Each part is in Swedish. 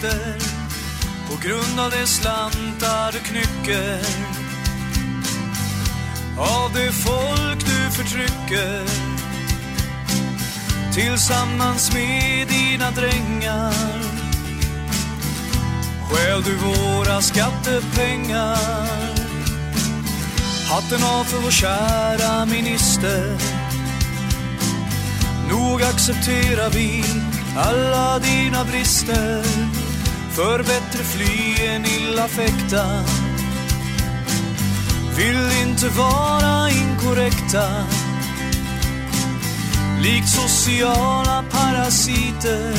brister på grund av de slantar du knycker. Av det folk du förtrycker. Tillsammans med dina drängar. Stjäl du våra skattepengar. Hatten av för vår kära minister. Nog accepterar vi alla dina brister. För bättre fly än illa fäkta Vill inte vara inkorrekta. Likt sociala parasiter.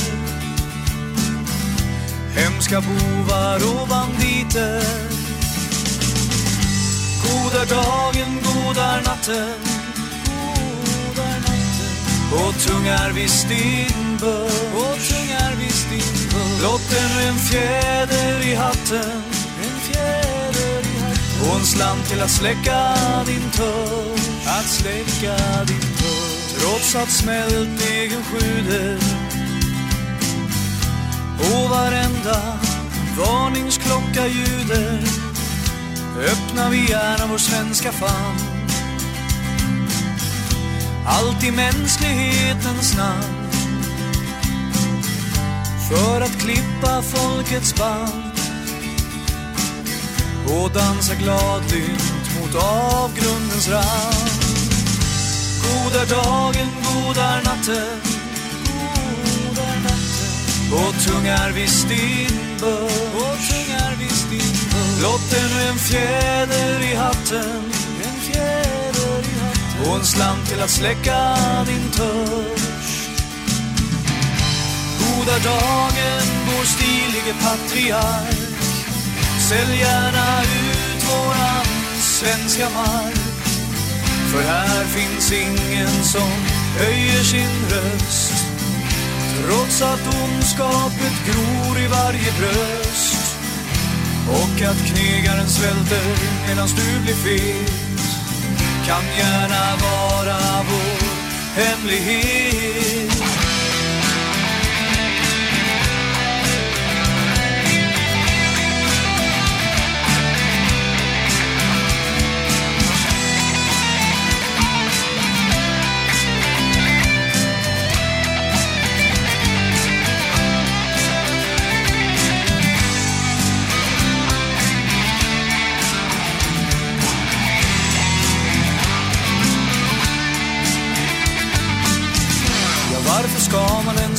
Hemska bovar och banditer. Goda dagen, goda natten. Och tung visst din börd Blott en fjäder i hatten. En fjäder i hatten. Och en slant till att släcka din törst Att släcka din törst Trots att smält egen sjuder. Och varenda varningsklocka ljuder. Öppnar vi gärna vår svenska famn. Allt i mänsklighetens namn. För att klippa folkets band. Och dansa gladlynt mot avgrundens rand. God är dagen, god är natten. Och tung är visst din Och tung är visst din börd Blott ännu en fjäder i hatten. En fjäder i hatten. Och en slant till att släcka din törst Goda dagen, vår stilige patriark. Sälj gärna ut våran svenska mark. För här finns ingen som höjer sin röst. Trots att ondskapet gror i varje bröst. Och att knegaren svälter medan du blir fet. Kan gärna vara vår hemlighet.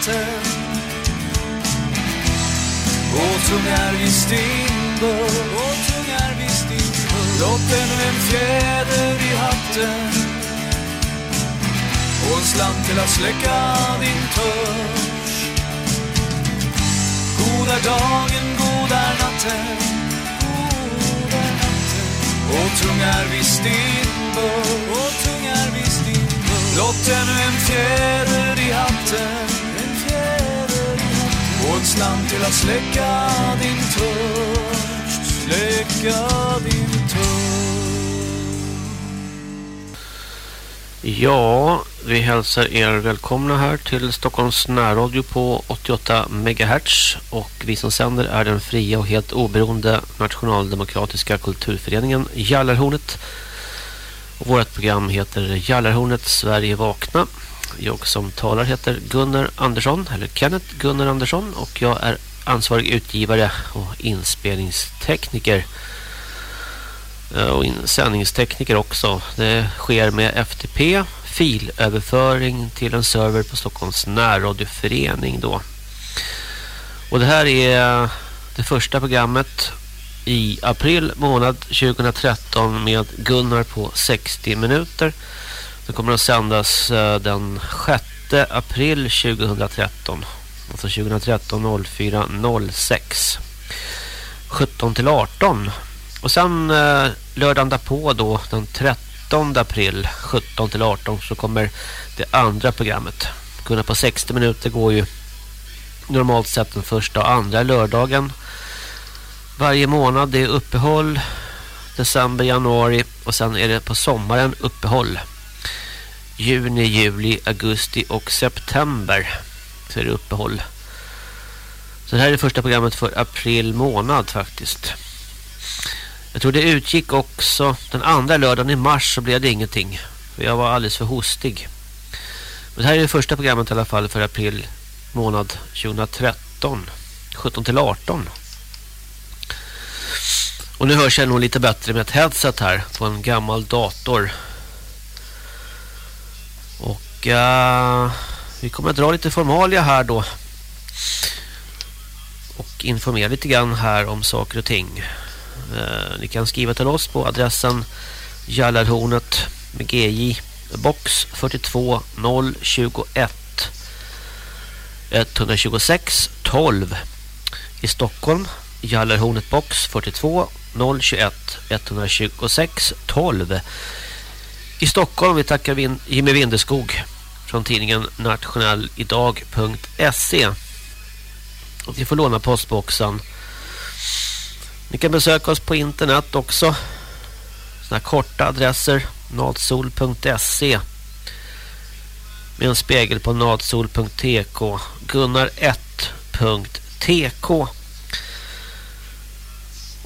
natten. Och tung är visst din Och tungar visst din Blott ännu en fjäder i hatten. Och en slant till att släcka din törst God är dagen, god är natten natten. Och tung är visst din Och tungar visst din Blott ännu en fjäder i hatten. Och en slant till att släcka din törst Släcka din törst Ja, vi hälsar er välkomna här till Stockholms närradio på 88 MHz och vi som sänder är den fria och helt oberoende nationaldemokratiska kulturföreningen Jallarhornet. Och vårt program heter Jallarhornet Sverige vakna. Jag som talar heter Gunnar Andersson eller Kenneth Gunnar Andersson och jag är ansvarig utgivare och inspelningstekniker eh, och sändningstekniker också. Det sker med FTP, filöverföring till en server på Stockholms närradioförening då. Och det här är det första programmet i april månad 2013 med Gunnar på 60 minuter. Det kommer att sändas eh, den 6 april 2013. Alltså 2013 04 06. 17 till 18. Och sen eh, lördagen därpå då den 13 april 17 till 18 så kommer det andra programmet. Kunna på 60 minuter går ju normalt sett den första och andra lördagen. Varje månad det är uppehåll. December, januari och sen är det på sommaren uppehåll. Juni, juli, augusti och september så är det uppehåll. Så det här är det första programmet för april månad faktiskt. Jag tror det utgick också den andra lördagen i mars så blev det ingenting. För jag var alldeles för hostig. Men det här är det första programmet i alla fall för april månad 2013. 17 till 18. Och nu hörs jag nog lite bättre med ett headset här på en gammal dator. Och uh, vi kommer att dra lite formalia här då. Och informera lite grann här om saker och ting. Uh, ni kan skriva till oss på adressen Jallarhornet med GJ box 42021 126 12 i Stockholm Jallarhornet box 42 021 126 12 i Stockholm. Vi tackar Vin Jimmy Vindeskog från tidningen nationellidag.se och vi får låna postboxen. Ni kan besöka oss på internet också. Såna korta adresser nadsol.se med en spegel på nadsol.tk gunnar1.tk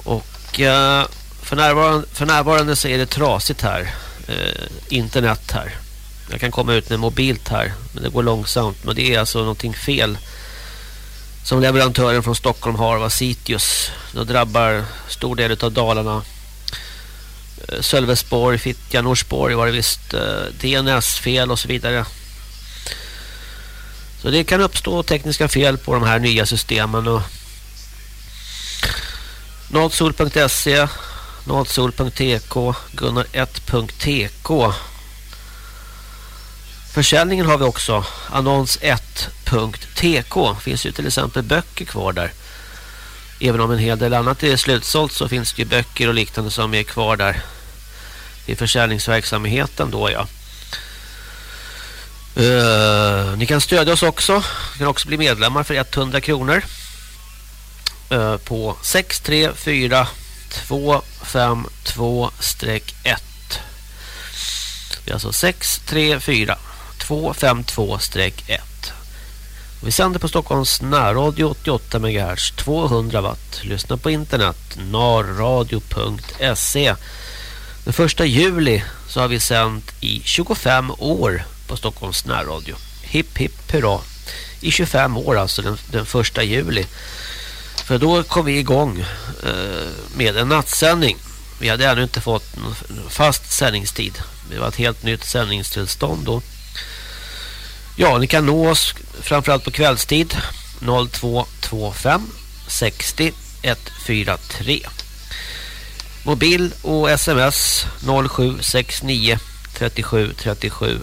och eh, för, närvarande, för närvarande så är det trasigt här eh, internet här. Jag kan komma ut med mobilt här men det går långsamt. Men det är alltså någonting fel som leverantören från Stockholm har var Citius. det drabbar stor del av Dalarna. Eh, Sölvesborg, Fittja, Norsborg var det visst eh, DNS-fel och så vidare. Så det kan uppstå tekniska fel på de här nya systemen. Och Natsol.tk, Gunnar1.tk Försäljningen har vi också Annons1.tk Finns ju till exempel böcker kvar där Även om en hel del annat är slutsålt så finns det ju böcker och liknande som är kvar där i försäljningsverksamheten då ja. Uh, ni kan stödja oss också. Ni kan också bli medlemmar för 100 kronor. Uh, på 634 252-1. Det är alltså 634 252-1. Vi sänder på Stockholms närradio 88 MHz 200 watt. Lyssna på internet narradio.se. Den första juli så har vi sänt i 25 år på Stockholms närradio. Hipp hipp hurra. I 25 år alltså den, den första juli. För då kom vi igång eh, med en nattsändning. Vi hade ännu inte fått en fast sändningstid. Det var ett helt nytt sändningstillstånd då. Ja, ni kan nå oss framförallt på kvällstid 0225 60 143. Mobil och sms 0769 37 37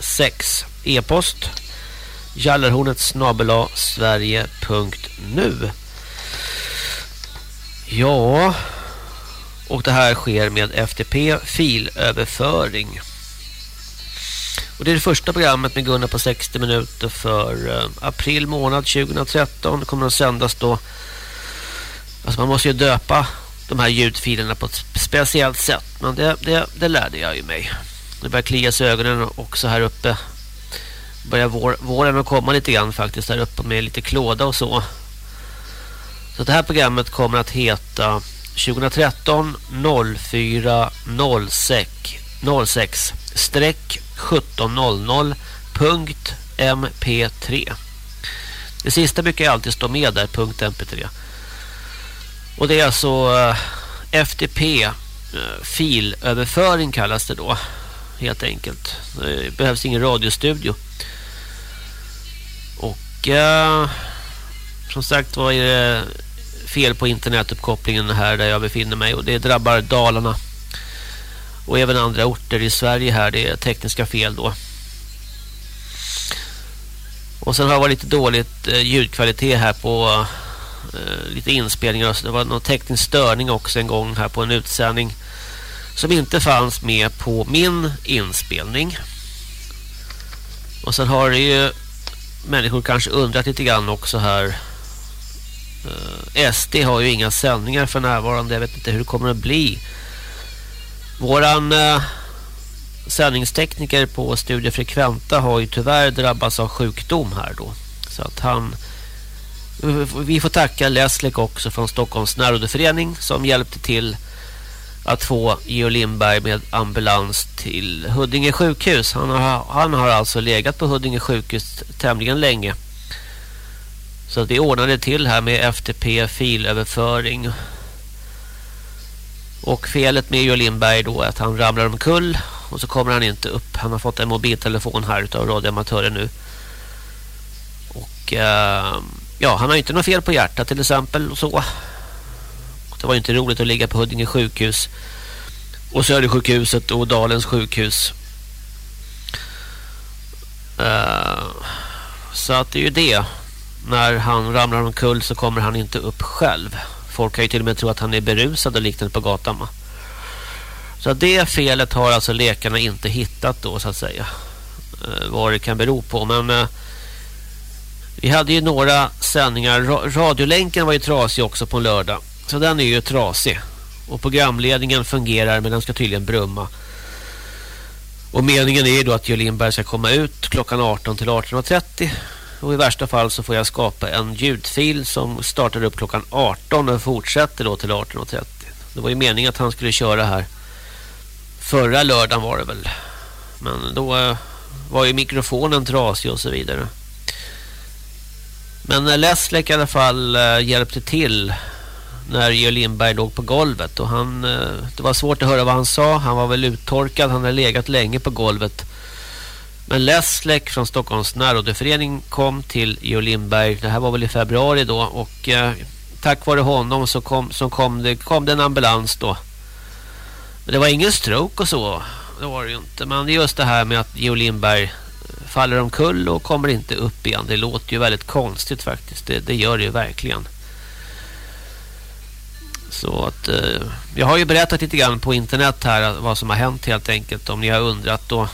06. E-post jallarhornet snabela sverige.nu Ja, och det här sker med FTP filöverföring. Och det är det första programmet med Gunnar på 60 minuter för eh, april månad 2013. Det kommer att sändas då. Alltså man måste ju döpa de här ljudfilerna på ett speciellt sätt. Men det, det, det lärde jag ju mig. Det börjar klias i ögonen också här uppe. Börjar vår, våren att komma lite grann faktiskt här uppe med lite klåda och så. Så det här programmet kommer att heta 2013 04 06 06-1700.mp3 Det sista brukar jag alltid stå med där, .mp3 Och det är alltså eh, uh, FTP uh, eh, filöverföring kallas det då helt enkelt. Det behövs ingen radiostudio. Och uh, som sagt var är det fel på internetuppkopplingen här där jag befinner mig och det drabbar Dalarna och även andra orter i Sverige här det är tekniska fel då. Och sen har det varit lite dåligt eh, ljudkvalitet här på eh, lite inspelningar. Så det var någon teknisk störning också en gång här på en utsändning som inte fanns med på min inspelning. Och sen har det ju människor kanske undrat lite grann också här. Eh, SD har ju inga sändningar för närvarande. Jag vet inte hur det kommer att bli. Våran eh, sändningstekniker på Studio Frekventa har ju tyvärr drabbats av sjukdom här då. Så att han... Vi får tacka Leslek också från Stockholms närrådeförening som hjälpte till att få Geo Lindberg med ambulans till Huddinge sjukhus. Han har, han har alltså legat på Huddinge sjukhus tämligen länge. Så att vi ordnade till här med FTP filöverföring. Och felet med Joel Lindberg då är att han ramlar omkull och så kommer han inte upp. Han har fått en mobiltelefon här utav radioamatören nu. Och eh, ja, han har inte något fel på hjärtat till exempel och så. Det var inte roligt att ligga på Huddinge sjukhus och Södersjukhuset och Dalens sjukhus. Eh, så att det är ju det. När han ramlar omkull så kommer han inte upp själv. Folk kan ju till och med tro att han är berusad och liknande på gatan. Så det felet har alltså läkarna inte hittat då så att säga. Eh, vad det kan bero på. Men eh, vi hade ju några sändningar. Radiolänken var ju trasig också på en lördag. Så den är ju trasig. Och programledningen fungerar men den ska tydligen brumma. Och meningen är ju då att Joe Lindberg ska komma ut klockan 18 till 18.30. Och i värsta fall så får jag skapa en ljudfil som startar upp klockan 18 och fortsätter då till 18.30. Det var ju meningen att han skulle köra här. Förra lördagen var det väl. Men då eh, var ju mikrofonen trasig och så vidare. Men eh, Leslek i alla fall eh, hjälpte till när Georg Lindberg låg på golvet och han, det var svårt att höra vad han sa. Han var väl uttorkad, han hade legat länge på golvet. Men Leslek från Stockholms närrådeförening kom till Georg Lindberg. Det här var väl i februari då och eh, tack vare honom så kom, så kom, det, kom det en ambulans då. Men det var ingen stroke och så. Det var det ju inte. Men det är just det här med att Georg Lindberg eh, faller omkull och kommer inte upp igen. Det låter ju väldigt konstigt faktiskt. Det, det gör det ju verkligen. Så att eh, jag har ju berättat lite grann på internet här vad som har hänt helt enkelt om ni har undrat då.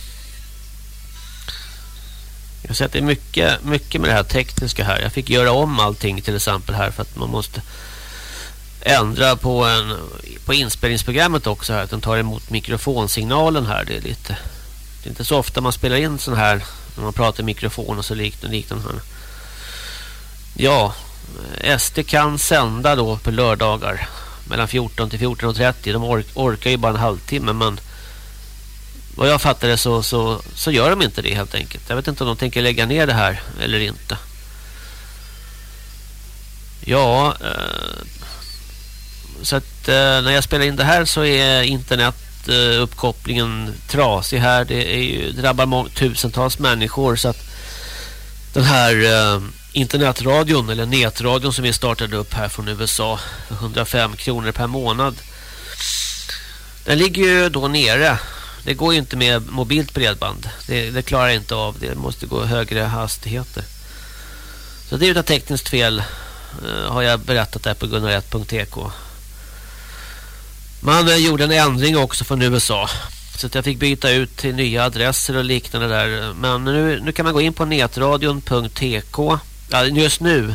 Jag har sett det är mycket, mycket med det här tekniska här. Jag fick göra om allting till exempel här för att man måste ändra på en på inspelningsprogrammet också här att den tar emot mikrofonsignalen här. Det är lite det är inte så ofta man spelar in sån här när man pratar i mikrofon och så liknande liknande här. Ja, SD kan sända då på lördagar mellan 14 till 14.30. De orkar ju bara en halvtimme men vad jag fattar det så, så, så gör de inte det helt enkelt. Jag vet inte om de tänker lägga ner det här eller inte. Ja, eh, så att eh, när jag spelar in det här så är internetuppkopplingen eh, trasig här. Det, är ju, drabbar tusentals människor så att den här eh, internetradion eller nätradion som vi startade upp här från USA för 105 kronor per månad. Den ligger ju då nere. Det går ju inte med mobilt bredband. Det, det klarar inte av. Det måste gå högre hastigheter. Så det är ett tekniskt fel eh, har jag berättat där på gunnar1.tk. Man eh, gjorde en ändring också från USA. Så att jag fick byta ut till nya adresser och liknande där. Men nu, nu kan man gå in på netradion.tk just nu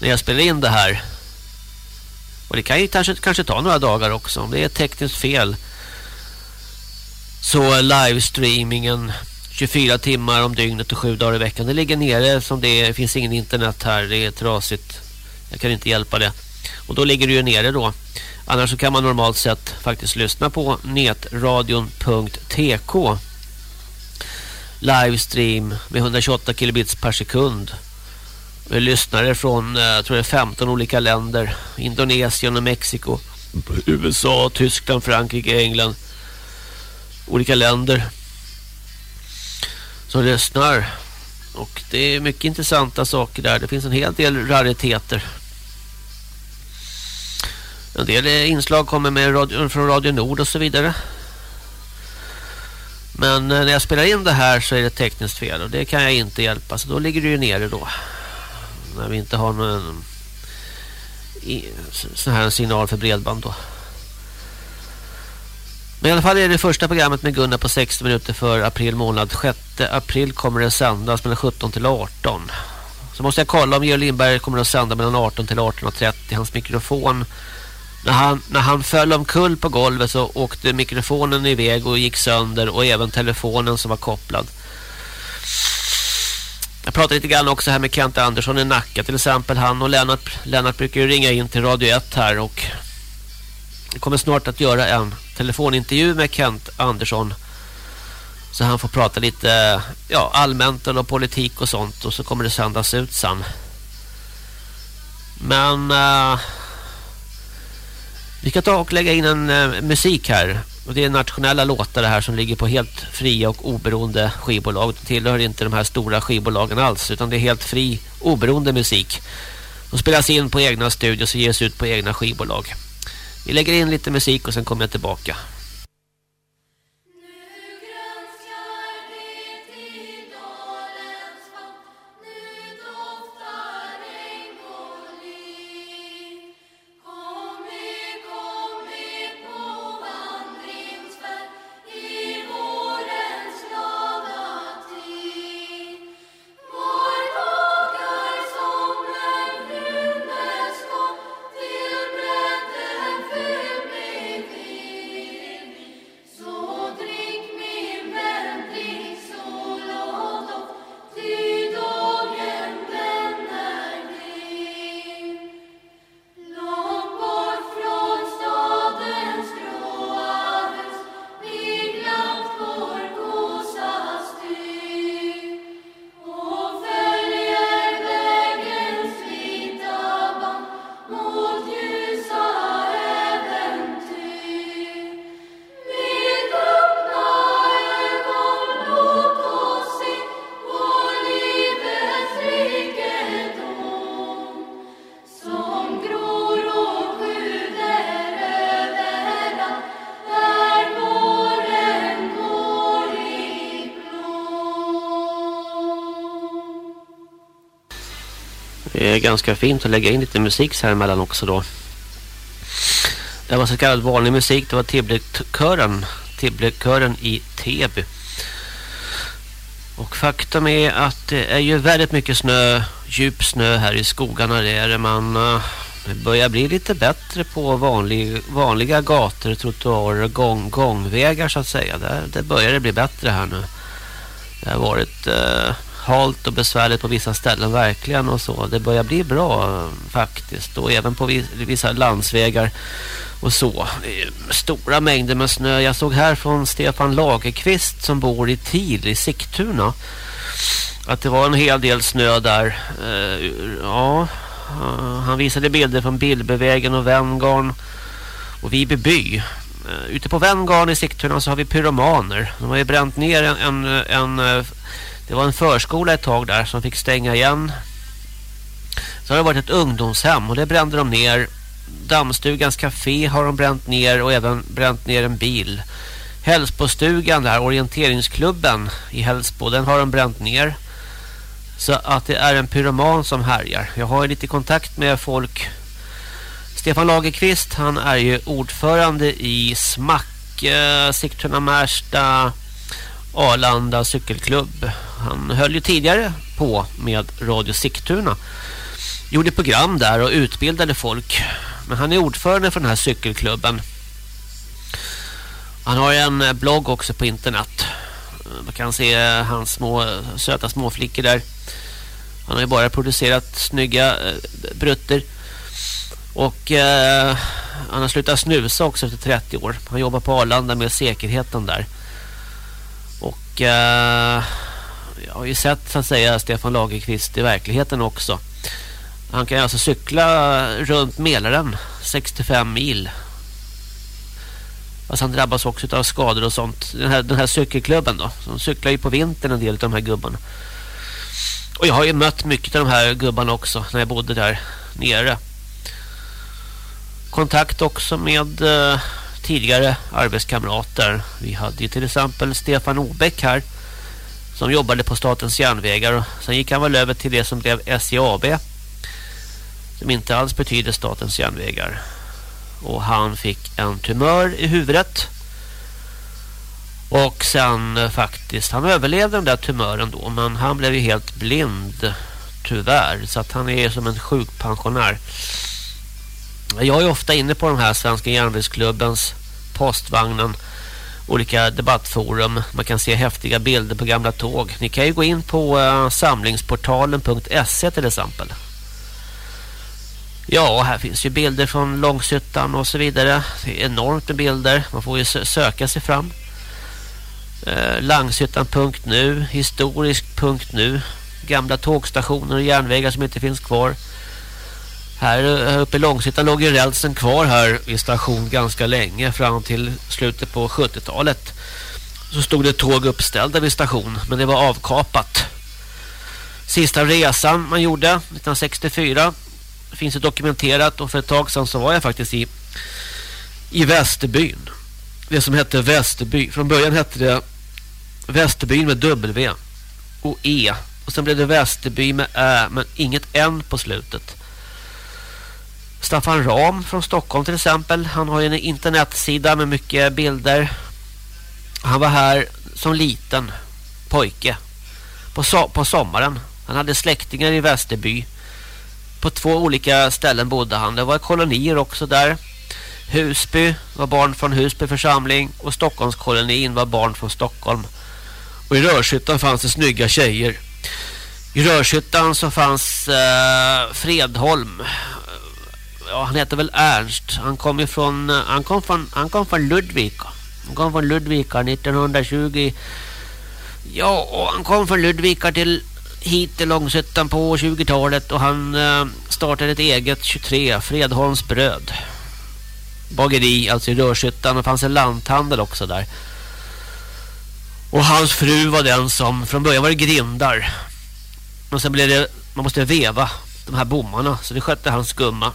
när jag spelar in det här och det kan ju kanske, kanske ta några dagar också om det är ett tekniskt fel så livestreamingen 24 timmar om dygnet och 7 dagar i veckan det ligger nere som det är, det finns ingen internet här det är trasigt jag kan inte hjälpa det och då ligger det ju nere då annars så kan man normalt sett faktiskt lyssna på netradion.tk livestream med 128 kilobits per sekund lyssnare från eh, jag tror det är 15 olika länder. Indonesien och Mexiko. USA, Tyskland, Frankrike, England. Olika länder. Som lyssnar. Och det är mycket intressanta saker där. Det finns en hel del rariteter. En del inslag kommer med radio, från Radio Nord och så vidare. Men eh, när jag spelar in det här så är det tekniskt fel och det kan jag inte hjälpa. Så då ligger det ju nere då. När vi inte har någon sån här signal för bredband då. Men i alla fall är det första programmet med Gunnar på 60 minuter för april månad. 6 april kommer det sändas mellan 17 till 18. Så måste jag kolla om Georg Lindberg kommer att sända mellan 18 till 18.30. Hans mikrofon när han, när han föll omkull på golvet så åkte mikrofonen iväg och gick sönder och även telefonen som var kopplad. Jag pratade lite grann också här med Kent Andersson i Nacka till exempel. Han och Lennart, Lennart brukar ju ringa in till Radio 1 här och jag kommer snart att göra en telefonintervju med Kent Andersson så han får prata lite ja, allmänt och politik och sånt och så kommer det sändas ut sen. Men uh, vi ska ta och lägga in en uh, musik här. Och det är nationella låtar det här som ligger på helt fria och oberoende skivbolag. Det tillhör inte de här stora skivbolagen alls utan det är helt fri, oberoende musik. De spelas in på egna studios och ges ut på egna skivbolag. Vi lägger in lite musik och sen kommer jag tillbaka. Ganska fint att lägga in lite musik så här emellan också då. Det var så kallad vanlig musik. Det var Tibblekören, Tibblekören i Teby. Och faktum är att det är ju väldigt mycket snö, djup snö här i skogarna där man eh, börjar bli lite bättre på vanlig, vanliga gator, trottoarer och gång, gångvägar så att säga. Där, det börjar det bli bättre här nu. Det har varit eh, halt och besvärligt på vissa ställen verkligen och så. Det börjar bli bra faktiskt och även på vissa landsvägar och så. Stora mängder med snö. Jag såg här från Stefan Lagerqvist som bor i Til i Sigtuna att det var en hel del snö där. Eh, ja, eh, han visade bilder från Bilbevägen och Venngarn och Vibeby. Eh, ute på Venngarn i Sigtuna så har vi pyromaner. De har ju bränt ner en, en, en det var en förskola ett tag där som fick stänga igen. Så har det varit ett ungdomshem och det brände de ner. Dammstugans café har de bränt ner och även bränt ner en bil. Hälsbostugan där, orienteringsklubben i Hälsbo, den har de bränt ner. Så att det är en pyroman som härjar. Jag har lite kontakt med folk. Stefan Lagerqvist, han är ju ordförande i SMAC, eh, Sigtuna Märsta, Arlanda cykelklubb. Han höll ju tidigare på med Radio Sigtuna. Gjorde program där och utbildade folk. Men han är ordförande för den här cykelklubben. Han har en eh, blogg också på internet. Eh, man kan se eh, hans små söta småflickor där. Han har ju bara producerat snygga brutter. Och eh, han har slutat snusa också efter 30 år. Han jobbar på Arlanda med säkerheten där. Och eh, har ju sett så att säga Stefan Lagerqvist i verkligheten också. Han kan alltså cykla runt Mälaren 65 mil. Fast han drabbas också av skador och sånt. Den här, den här cykelklubben då. De cyklar ju på vintern en del av de här gubbarna. Och jag har ju mött mycket av de här gubbarna också när jag bodde där nere. Kontakt också med eh, tidigare arbetskamrater. Vi hade ju till exempel Stefan Obeck här som jobbade på Statens järnvägar. Sen gick han väl över till det som blev SJAB som inte alls betyder Statens järnvägar. Och han fick en tumör i huvudet. Och sen eh, faktiskt, han överlevde den där tumören då. Men han blev ju helt blind tyvärr. Så att han är som en sjukpensionär. Jag är ofta inne på de här Svenska järnvägsklubbens postvagnen olika debattforum. Man kan se häftiga bilder på gamla tåg. Ni kan ju gå in på eh, uh, samlingsportalen.se till exempel. Ja, här finns ju bilder från Långshyttan och så vidare. Det är enormt med bilder. Man får ju söka sig fram. Eh, uh, Langshyttan.nu, historisk.nu, gamla tågstationer och järnvägar som inte finns kvar. Här, eh, uppe i Långshyttan låg ju rälsen kvar här i station ganska länge fram till slutet på 70-talet. Så stod det tåg uppställda vid station men det var avkapat. Sista resan man gjorde 1964 finns det dokumenterat och för ett tag sedan så var jag faktiskt i i Västerbyn. Det som hette Västerby. Från början hette det Västerbyn med W och E. Och sen blev det Västerby med Ä men inget N på slutet. Staffan Ram från Stockholm till exempel. Han har ju en internetsida med mycket bilder. Han var här som liten pojke på, so på sommaren. Han hade släktingar i Västerby. På två olika ställen bodde han. Det var kolonier också där. Husby var barn från Husby församling och Stockholmskolonin var barn från Stockholm. Och i Rörshyttan fanns det snygga tjejer. I Rörshyttan så fanns eh, Fredholm ja, han heter väl Ernst. Han kom ifrån eh, han kom från han kom från Ludvika. Han kom från Ludvika 1920. Ja, och han kom från Ludvika till hit till Långsötan på 20-talet och han eh, startade ett eget 23 Fredholms bröd. Bageri alltså i Rörshyttan och fanns en lanthandel också där. Och hans fru var den som från början var det grindar. Men sen blev det man måste veva de här bommarna så det skötte hans gumma.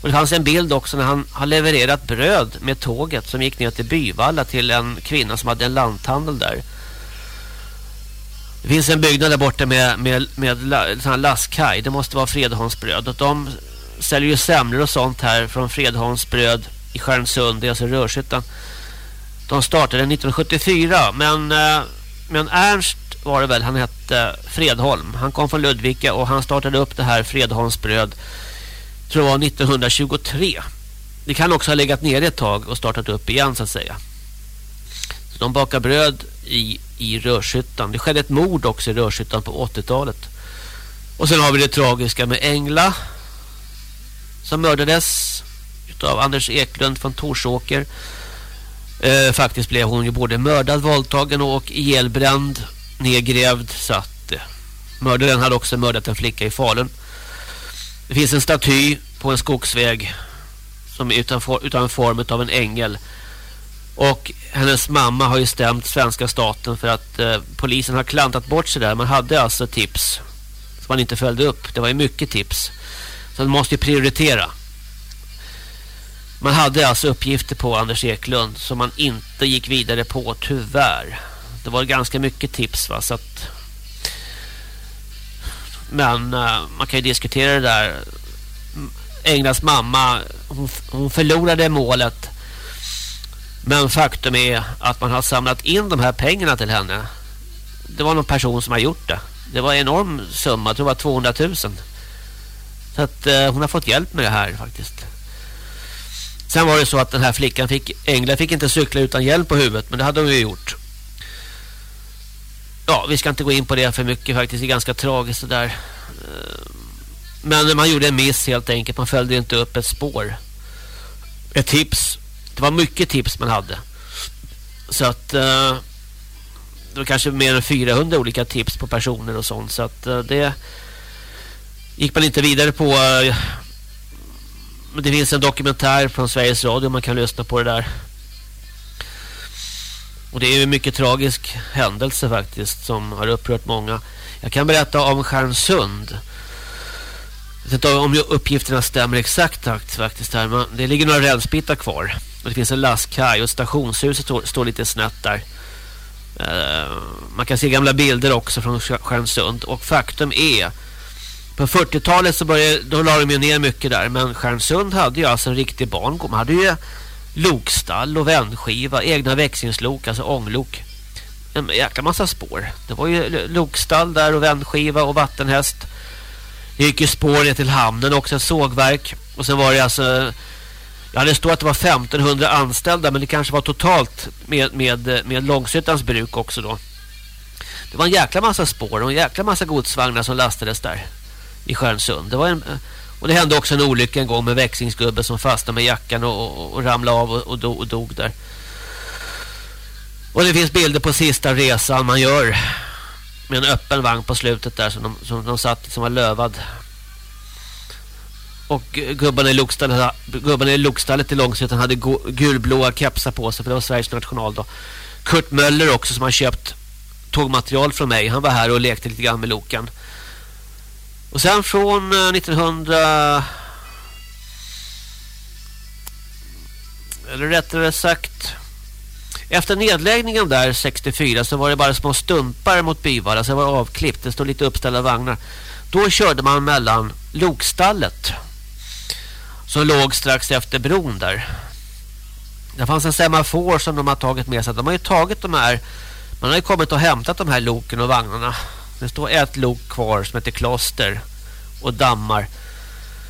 Och det fanns en bild också när han har levererat bröd med tåget som gick ner till Byvalla till en kvinna som hade en lanthandel där. Det finns en byggnad där borta med, med, med, med sån lastkaj. Det måste vara Fredholmsbröd. Och de säljer ju semlor och sånt här från Fredholmsbröd i Skärmsund, det är alltså Rörshyttan. De startade 1974 men, eh, men Ernst var det väl, han hette Fredholm. Han kom från Ludvika och han startade upp det här Fredholmsbröd tror jag var 1923. Det kan också ha legat nere ett tag och startat upp igen så att säga. Så de bakar bröd i, i Rörshyttan. Det skedde ett mord också i Rörshyttan på 80-talet. Och sen har vi det tragiska med Engla som mördades av Anders Eklund från Torsåker. Eh, faktiskt blev hon ju både mördad, våldtagen och ihjälbränd, nedgrävd så att eh, mördaren hade också mördat en flicka i Falun. Det finns en staty på en skogsväg som är utanför, utan form av en ängel. Och hennes mamma har ju stämt svenska staten för att eh, polisen har klantat bort sig där. Man hade alltså tips som man inte följde upp. Det var ju mycket tips. Så man måste ju prioritera. Man hade alltså uppgifter på Anders Eklund som man inte gick vidare på tyvärr. Det var ganska mycket tips va så att men eh, man kan ju diskutera det där. Englas mamma, hon, hon förlorade målet. Men faktum är att man har samlat in de här pengarna till henne. Det var någon person som har gjort det. Det var en enorm summa, jag tror det var 200 000. Så att eh, hon har fått hjälp med det här faktiskt. Sen var det så att den här flickan fick, Engla fick inte cykla utan hjälp på huvudet, men det hade hon ju gjort ja, vi ska inte gå in på det för mycket faktiskt. Det är ganska tragiskt det där. Eh, men man gjorde en miss helt enkelt. Man följde inte upp ett spår. Ett tips. Det var mycket tips man hade. Så att eh, det var kanske mer än 400 olika tips på personer och sånt. Så att eh, det gick man inte vidare på. Det finns en dokumentär från Sveriges Radio. Man kan lyssna på det där. Och det är en mycket tragisk händelse faktiskt som har upprört många. Jag kan berätta om Stjärnsund. Jag vet inte om uppgifterna stämmer exakt faktiskt här, men det ligger några rälsbitar kvar. Och det finns en lastkaj och stationshuset står, lite snett där. Eh, man kan se gamla bilder också från Stjärnsund. Och faktum är, på 40-talet så började, då la de ju ner mycket där. Men Stjärnsund hade ju alltså en riktig barngård. Man hade ju lokstall och vändskiva, egna växlingslok, alltså ånglok. En jäkla massa spår. Det var ju lokstall där och vändskiva och vattenhäst. Det gick ju spår ner till hamnen också, ett sågverk. Och sen var det alltså... Ja, det står att det var 1500 anställda men det kanske var totalt med, med, med Långsyttans bruk också då. Det var en jäkla massa spår och en jäkla massa godsvagnar som lastades där i Stjärnsund. Det var en, och det hände också en olycka en gång med växlingsgubbe som fastnade med jackan och, och, och ramlade av och, och, dog, och dog där. Och det finns bilder på sista resan man gör med en öppen vagn på slutet där som de, som de satt som var lövad. Och gubbarna i Lokstallet, i Lokstallet i Långsötan hade gulblåa kepsar på sig för det var Sveriges national då. Kurt Möller också som har köpt tågmaterial från mig. Han var här och lekte lite grann med loken. Och sen från eh, 1900 eller rättare sagt efter nedläggningen där 64 så var det bara små stumpar mot Byvalla så det avklippt. Det stod lite uppställda vagnar. Då körde man mellan Lokstallet som låg strax efter bron där. Det fanns en semafor som de har tagit med sig. De har ju tagit de här man har ju kommit och hämtat de här loken och vagnarna. Det står ett lok kvar som heter Kloster och dammar.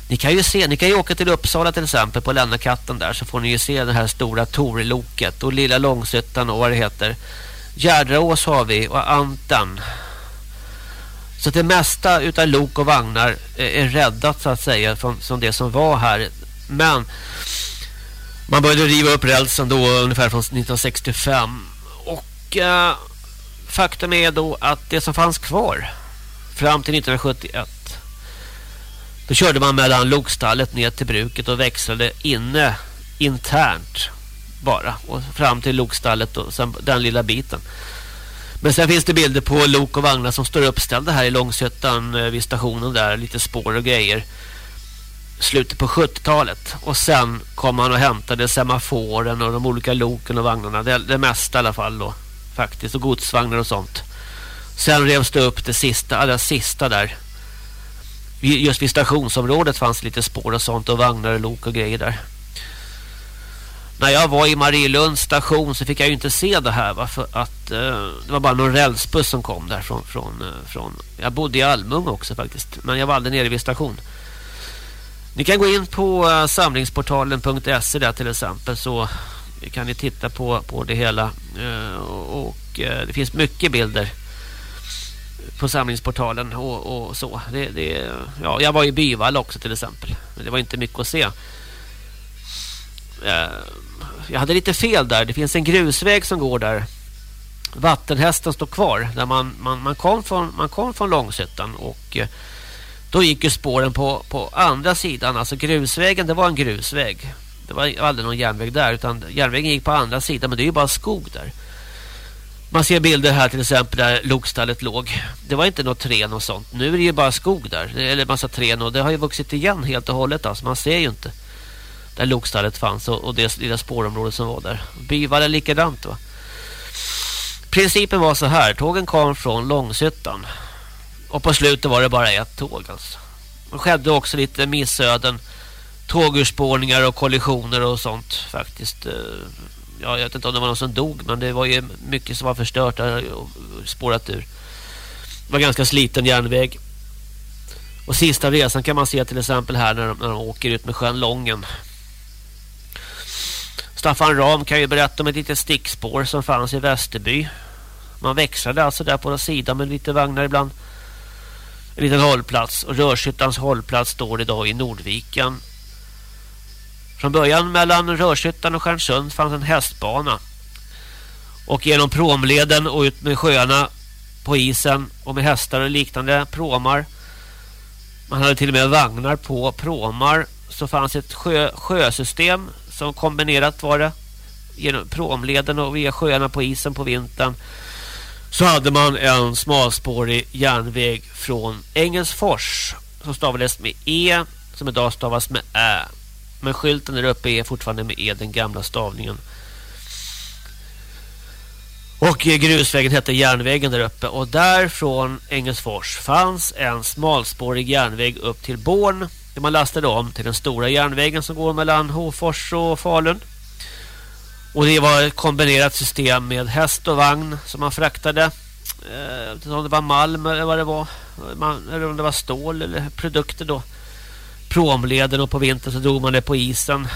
Ni kan ju se, ni kan ju åka till Uppsala till exempel på Lennakatten där så får ni ju se det här stora Torloket och Lilla Långsötan och vad det heter. Gärdraås har vi och Anten. Så det mesta utav lok och vagnar eh, är räddat så att säga från, från det som var här. Men man började riva upp rälsen då ungefär från 1965. Och eh, faktum är då att det som fanns kvar fram till 1971 då körde man mellan lokstallet ner till bruket och växlade inne internt bara och fram till lokstallet och sen den lilla biten. Men sen finns det bilder på lok och vagnar som står uppställda här i Långsötan eh, vid stationen där, lite spår och grejer. Slutet på 70-talet. Och sen kom man och hämtade semaforen och de olika loken och vagnarna. Det, det mesta i alla fall då faktiskt. Och godsvagnar och sånt. Sen revs det upp det sista, allra sista där just vid stationsområdet fanns lite spår och sånt och vagnar och lok och grejer där. När jag var i Marielunds station så fick jag ju inte se det här va? för att eh, det var bara någon rälsbuss som kom där från, från, eh, från jag bodde i Almung också faktiskt men jag var aldrig nere vid station. Ni kan gå in på eh, uh, samlingsportalen.se där till exempel så kan ni titta på, på det hela eh, och eh, det finns mycket bilder på samlingsportalen och, och så. Det, det, ja, jag var i Byvall också till exempel. Men det var inte mycket att se. Eh, jag hade lite fel där. Det finns en grusväg som går där. Vattenhästen står kvar. Där man, man, man, kom, från, man kom från Långsötan och eh, då gick ju spåren på, på andra sidan. Alltså grusvägen, det var en grusväg. Det var aldrig någon järnväg där utan järnvägen gick på andra sidan men det är ju bara skog där. Man ser bilder här till exempel där lokstallet låg. Det var inte något trän och sånt. Nu är det ju bara skog där. Eller massa trän och det har ju vuxit igen helt och hållet. Alltså man ser ju inte där lokstallet fanns och, och det lilla spårområdet som var där. Byvall är likadant va. Principen var så här. Tågen kom från Långshyttan. Och på slutet var det bara ett tåg alltså. Det skedde också lite missöden. Tågurspårningar och kollisioner och sånt faktiskt eh, ja, jag vet inte om det var någon som dog men det var ju mycket som var förstört och spårat ur. Det var ganska sliten järnväg. Och sista resan kan man se till exempel här när de, när de åker ut med sjön Lången. Staffan Ram kan ju berätta om ett litet stickspår som fanns i Västerby. Man växlade alltså där på sidan med lite vagnar ibland. En liten hållplats. Och Rörshyttans hållplats står idag i Nordviken. Från början mellan Rörshyttan och Stjärnsund fanns en hästbana. Och genom promleden och ut med sjöarna på isen och med hästar och liknande promar. Man hade till och med vagnar på promar. Så fanns ett sjö, sjösystem som kombinerat var det. Genom promleden och via sjöarna på isen på vintern. Så hade man en smalspårig järnväg från Engelsfors som stavades med E som idag stavas med Ä men skylten där uppe är fortfarande med E, den gamla stavningen. Och grusvägen hette järnvägen där uppe. Och där från Engelsfors fanns en smalspårig järnväg upp till Born. Där man lastade om till den stora järnvägen som går mellan Hofors och Falun. Och det var ett kombinerat system med häst och vagn som man fraktade. Eh, om det var malm eller vad det var. Man, eller om det var stål eller produkter då. Promleden och på vintern så drog man det på isen.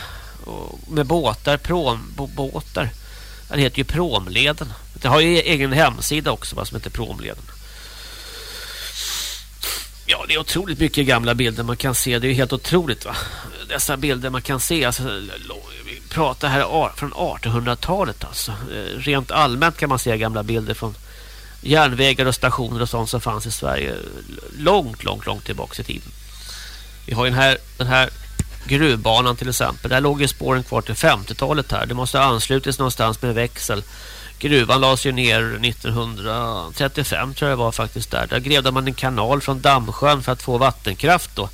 Med båtar, prombåtar. Den heter ju Promleden. Det har ju e- egen hemsida också vad som heter Promleden. Ja, det är otroligt mycket gamla bilder man kan se. Det är helt otroligt va. Dessa bilder man kan se. Alltså, vi pratar här från 1800-talet alltså. Eh, rent allmänt kan man se gamla bilder från järnvägar och stationer och sånt som fanns i Sverige långt, långt, långt tillbaka i tiden. Vi har den här, den här gruvbanan till exempel. Där låg ju spåren kvar till 50-talet här. Det måste ha anslutits någonstans med växel. Gruvan lades ju ner 1935 tror jag det var faktiskt där. Där grävde man en kanal från Dammsjön för att få vattenkraft då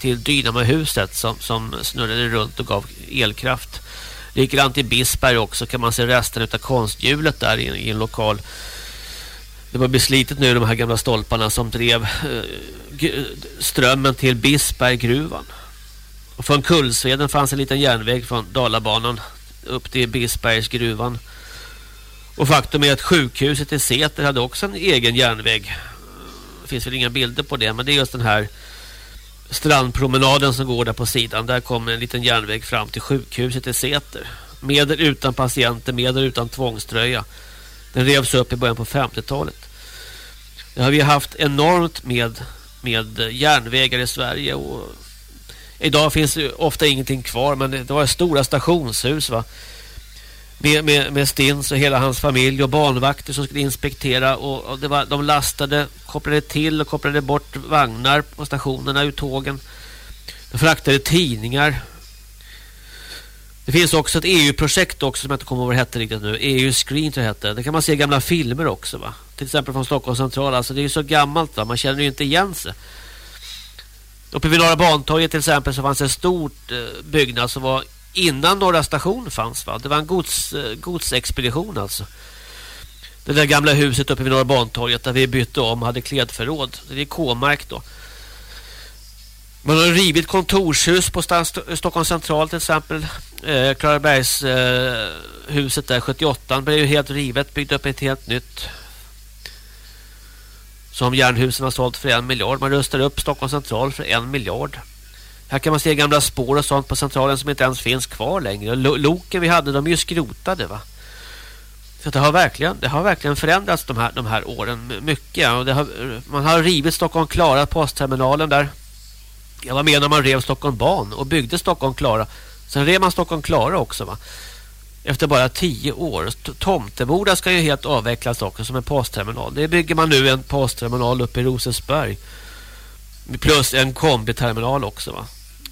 till Dynamohuset som, som snurrade runt och gav elkraft. Likadant i Bisberg också kan man se resten av konsthjulet där i, i en lokal. Det var beslitet nu de här gamla stolparna som drev eh, strömmen till Bisberggruvan. Och från Kullsveden fanns en liten järnväg från Dalabanan upp till Bisbergsgruvan. Och faktum är att sjukhuset i Säter hade också en egen järnväg. Det finns väl inga bilder på det, men det är just den här strandpromenaden som går där på sidan. Där kommer en liten järnväg fram till sjukhuset i Säter. Med utan patienter, med utan tvångströja. Den revs upp i början på 50-talet. Det har vi haft enormt med, med järnvägar i Sverige och idag finns det ofta ingenting kvar men det var stora stationshus va med, med, med Stins och hela hans familj och barnvakter som skulle inspektera och, och det var, de lastade, kopplade till och kopplade bort vagnar på stationerna ur tågen. De fraktade tidningar. Det finns också ett EU-projekt också som jag inte kommer ihåg vad det hette riktigt nu. EU Screen tror jag hette. Där kan man se gamla filmer också va. Till exempel från Stockholms central. Alltså det är ju så gammalt va. Man känner ju inte igen sig. Uppe vid Norra Bantorget till exempel så fanns en stort eh, byggnad som var innan Norra station fanns va? Det var en gods, eh, godsexpedition alltså. Det där gamla huset uppe vid Norra Bantorget där vi bytte om hade klädförråd. Det är K-mark då. Man har rivit kontorshus på Stockholms central till exempel. Eh, Klarabergs eh, huset där 78 blev ju helt rivet. Byggt upp ett helt nytt. Som järnhusen har sålt för en miljard. Man rustar upp Stockholms central för en miljard. Här kan man se gamla spår och sånt på centralen som inte ens finns kvar längre. Loken vi hade, de är ju skrotade va. Så det har verkligen, det har verkligen förändrats de här, de här åren mycket. Och har, man har rivit Stockholm Klara, postterminalen där. Jag var med när man rev Stockholm Ban och byggde Stockholm Klara. Sen rev man Stockholm Klara också va. Efter bara tio år. Tomteboda ska ju helt avvecklas också som en postterminal. Det bygger man nu en postterminal uppe i Rosensberg. Plus en kombiterminal också va.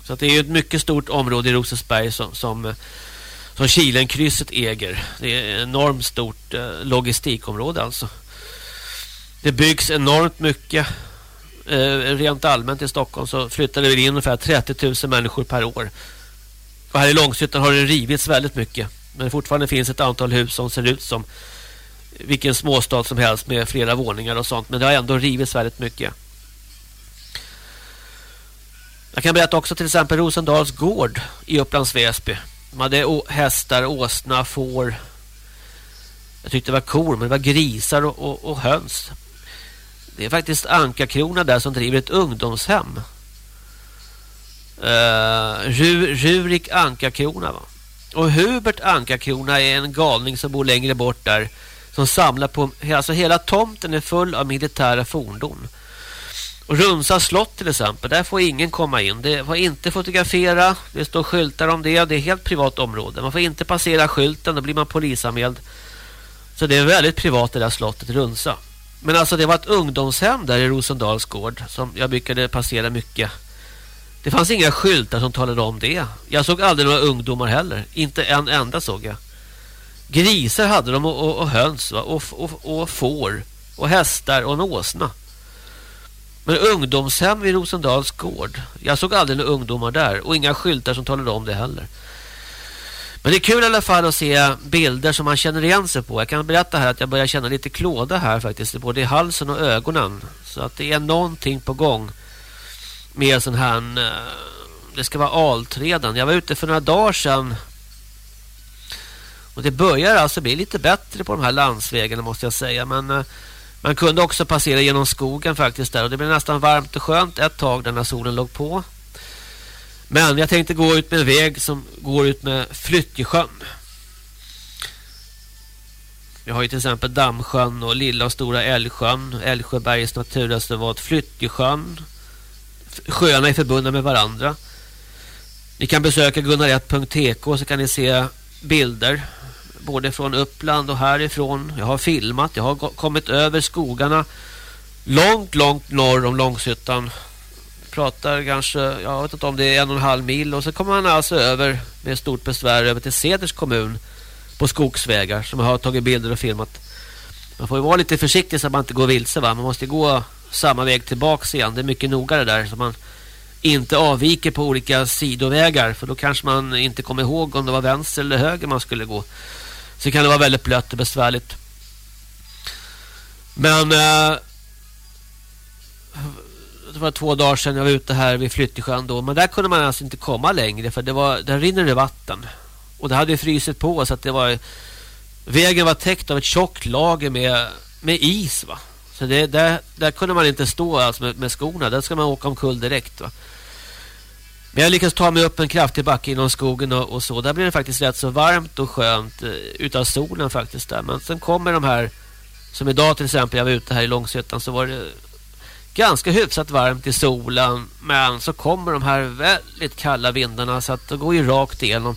Så det är ett mycket stort område i Rosensberg som, som, som Kilenkrysset äger. Det är ett enormt stort eh, logistikområde alltså. Det byggs enormt mycket. Eh, rent allmänt i Stockholm så flyttar det in ungefär 30 000 människor per år. Och här i Långshyttan har det rivits väldigt mycket. Men fortfarande finns ett antal hus som ser ut som vilken småstad som helst med flera våningar och sånt. Men det har ändå rivits väldigt mycket. Jag kan berätta också till exempel Rosendals gård i Upplands Väsby. De hade hästar, åsna, får. Jag tyckte det var kor, men det var grisar och, och, och höns. Det är faktiskt Ankarkrona där som driver ett ungdomshem. Uh, Rurik Ankarkrona va. Och Hubert Ankarkrona är en galning som bor längre bort där. Som samlar på, alltså hela tomten är full av militära fordon. Och Runsa slott till exempel, där får ingen komma in. Det får inte fotografera, det står skyltar om det. Det är helt privat område. Man får inte passera skylten, då blir man polisanmäld. Så det är väldigt privat det där slottet Runsa. Men alltså det var ett ungdomshem där i Rosendals gård som jag brukade passera mycket. Det fanns inga skyltar som talade om det. Jag såg aldrig några ungdomar heller. Inte en enda såg jag. Grisar hade de och, och, och höns va? Och, och, och får. Och hästar och en åsna. Men ungdomshem vid Rosendals gård. Jag såg aldrig några ungdomar där. Och inga skyltar som talade om det heller. Men det är kul i alla fall att se bilder som man känner igen sig på. Jag kan berätta här att jag börjar känna lite klåda här faktiskt. Både i halsen och ögonen. Så att det är någonting på gång. Med sån här... Eh, det ska vara altreden. Jag var ute för några dagar sedan. Och det börjar alltså bli lite bättre på de här landsvägarna måste jag säga. Men eh, man kunde också passera genom skogen faktiskt där. Och det blev nästan varmt och skönt ett tag när solen låg på. Men jag tänkte gå ut med en väg som går ut med Flyttjesjön. Vi har ju till exempel Dammsjön och Lilla och Stora Älgsjön. Älvsjöbergs naturreservat Flyttjesjön. Sjöarna är förbundna med varandra. Ni kan besöka gunnar1.tk så kan ni se bilder både från Uppland och härifrån. Jag har filmat, jag har kommit över skogarna långt, långt norr om Långshyttan. Pratar kanske, jag vet inte om det är en och en halv mil och så kommer man alltså över med stort besvär över till Seders kommun på skogsvägar som jag har tagit bilder och filmat. Man får ju vara lite försiktig så att man inte går vilse va. Man måste gå samma väg tillbaks igen. Det är mycket noga det där så man inte avviker på olika sidovägar för då kanske man inte kommer ihåg om det var vänster eller höger man skulle gå. Så kan det vara väldigt blött och besvärligt. Men eh, det var två dagar sedan jag var ute här vid Flyttesjön då. Men där kunde man alltså inte komma längre för det var, där rinner det vatten. Och det hade ju frysit på så att det var vägen var täckt av ett tjockt lager med, med is va. Så det, där, där kunde man inte stå alltså med, med skorna. Där ska man åka omkull direkt va. Men jag lyckades ta mig upp en kraftig backe inom skogen och, och, så. Där blev det faktiskt rätt så varmt och skönt eh, utav solen faktiskt där. Men sen kommer de här, som idag till exempel, jag var ute här i Långsötan så var det ganska hyfsat varmt i solen. Men så kommer de här väldigt kalla vindarna så att det går ju rakt igenom.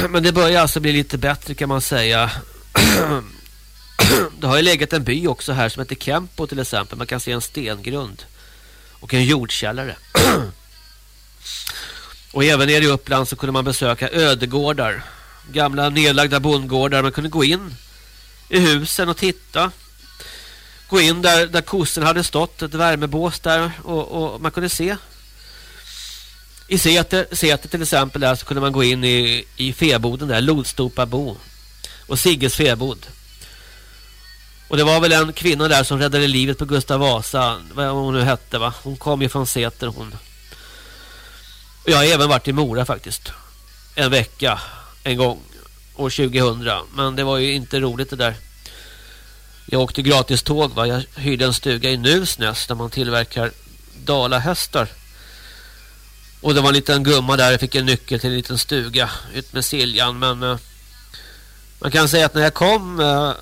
Men det börjar alltså bli lite bättre kan man säga. Det har ju legat en by också här som heter Kempo till exempel. Man kan se en stengrund och en jordkällare. och även nere i Uppland så kunde man besöka ödegårdar. Gamla nedlagda bondgårdar. Man kunde gå in i husen och titta. Gå in där, där kossorna hade stått. Ett värmebås där. Och, och man kunde se. I Säter, Säter till exempel där så kunde man gå in i, i feboden där. Lodstopa bo. Och Sigges febod. Och det var väl en kvinna där som räddade livet på Gustav Vasa. Vad hon nu hette va. Hon kom ju från Säter hon. Och jag har även varit i Mora faktiskt. En vecka. En gång. År 2000. Men det var ju inte roligt det där. Jag åkte gratis tåg va. Jag hyrde en stuga i Nusnäs där man tillverkar dalahästar. Och det var en liten gumma där. Jag fick en nyckel till en liten stuga ut med Siljan. Men eh, man kan säga att när jag kom... Eh,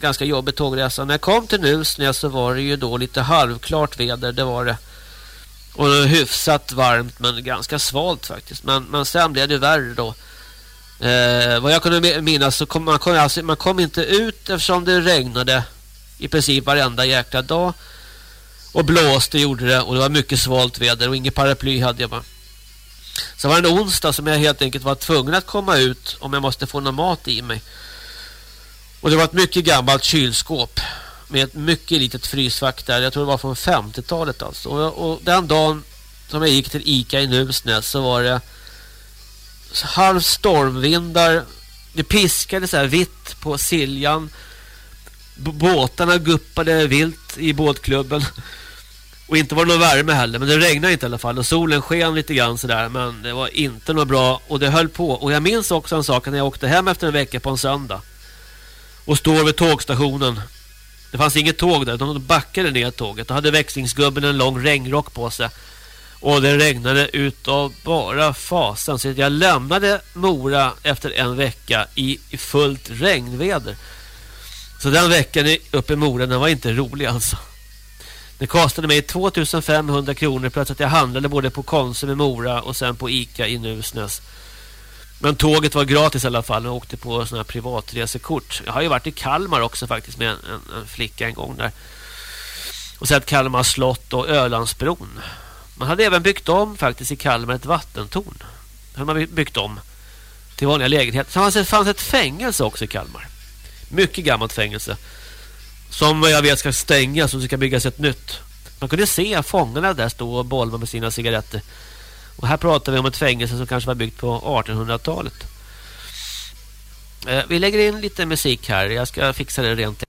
Ganska jobbig tågresa. När jag kom till Nusnäs så var det ju då lite halvklart väder. Det var det. Och hyfsat varmt men ganska svalt faktiskt. Men, men sen blev det värre då. Eh, vad jag kunde minnas så kom man, kom, alltså, man kom inte ut eftersom det regnade i princip varenda jäkla dag. Och blåste gjorde det och det var mycket svalt väder och ingen paraply hade jag bara. Så var det en onsdag som jag helt enkelt var tvungen att komma ut om jag måste få någon mat i mig. Och det var ett mycket gammalt kylskåp med ett mycket litet frysfack där. Jag tror det var från 50-talet alltså. Och, och, den dagen som jag gick till Ica i Nusnäs så var det halv stormvindar. Det piskade så här vitt på Siljan. B båtarna guppade vilt i båtklubben. Och inte var det någon värme heller. Men det regnade inte i alla fall. Och solen sken lite grann sådär. Men det var inte något bra. Och det höll på. Och jag minns också en sak när jag åkte hem efter en vecka på en söndag och står vid tågstationen. Det fanns inget tåg där, de backade ner tåget. Då hade växlingsgubben en lång regnrock på sig. Och det regnade utav bara fasen. Så jag lämnade Mora efter en vecka i fullt regnväder. Så den veckan uppe i Mora den var inte rolig alltså. Det kostade mig 2500 kronor Plötsligt att jag handlade både på Konsum i Mora och sen på Ica i Nusnäs. Men tåget var gratis i alla fall Jag åkte på sådana här privatresekort. Jag har ju varit i Kalmar också faktiskt med en, en, en flicka en gång där. Och sett Kalmar slott och Ölandsbron. Man hade även byggt om faktiskt i Kalmar ett vattentorn. Det hade man byggt om till vanliga lägenheter. Sen fanns det fanns ett fängelse också i Kalmar. Mycket gammalt fängelse. som jag vet ska stängas och det ska byggas ett nytt. Man kunde se fångarna där stå och bolma med sina cigaretter. Och här pratar vi om ett fängelse som kanske var byggt på 1800-talet. Eh, vi lägger in lite musik här. Jag ska fixa det rent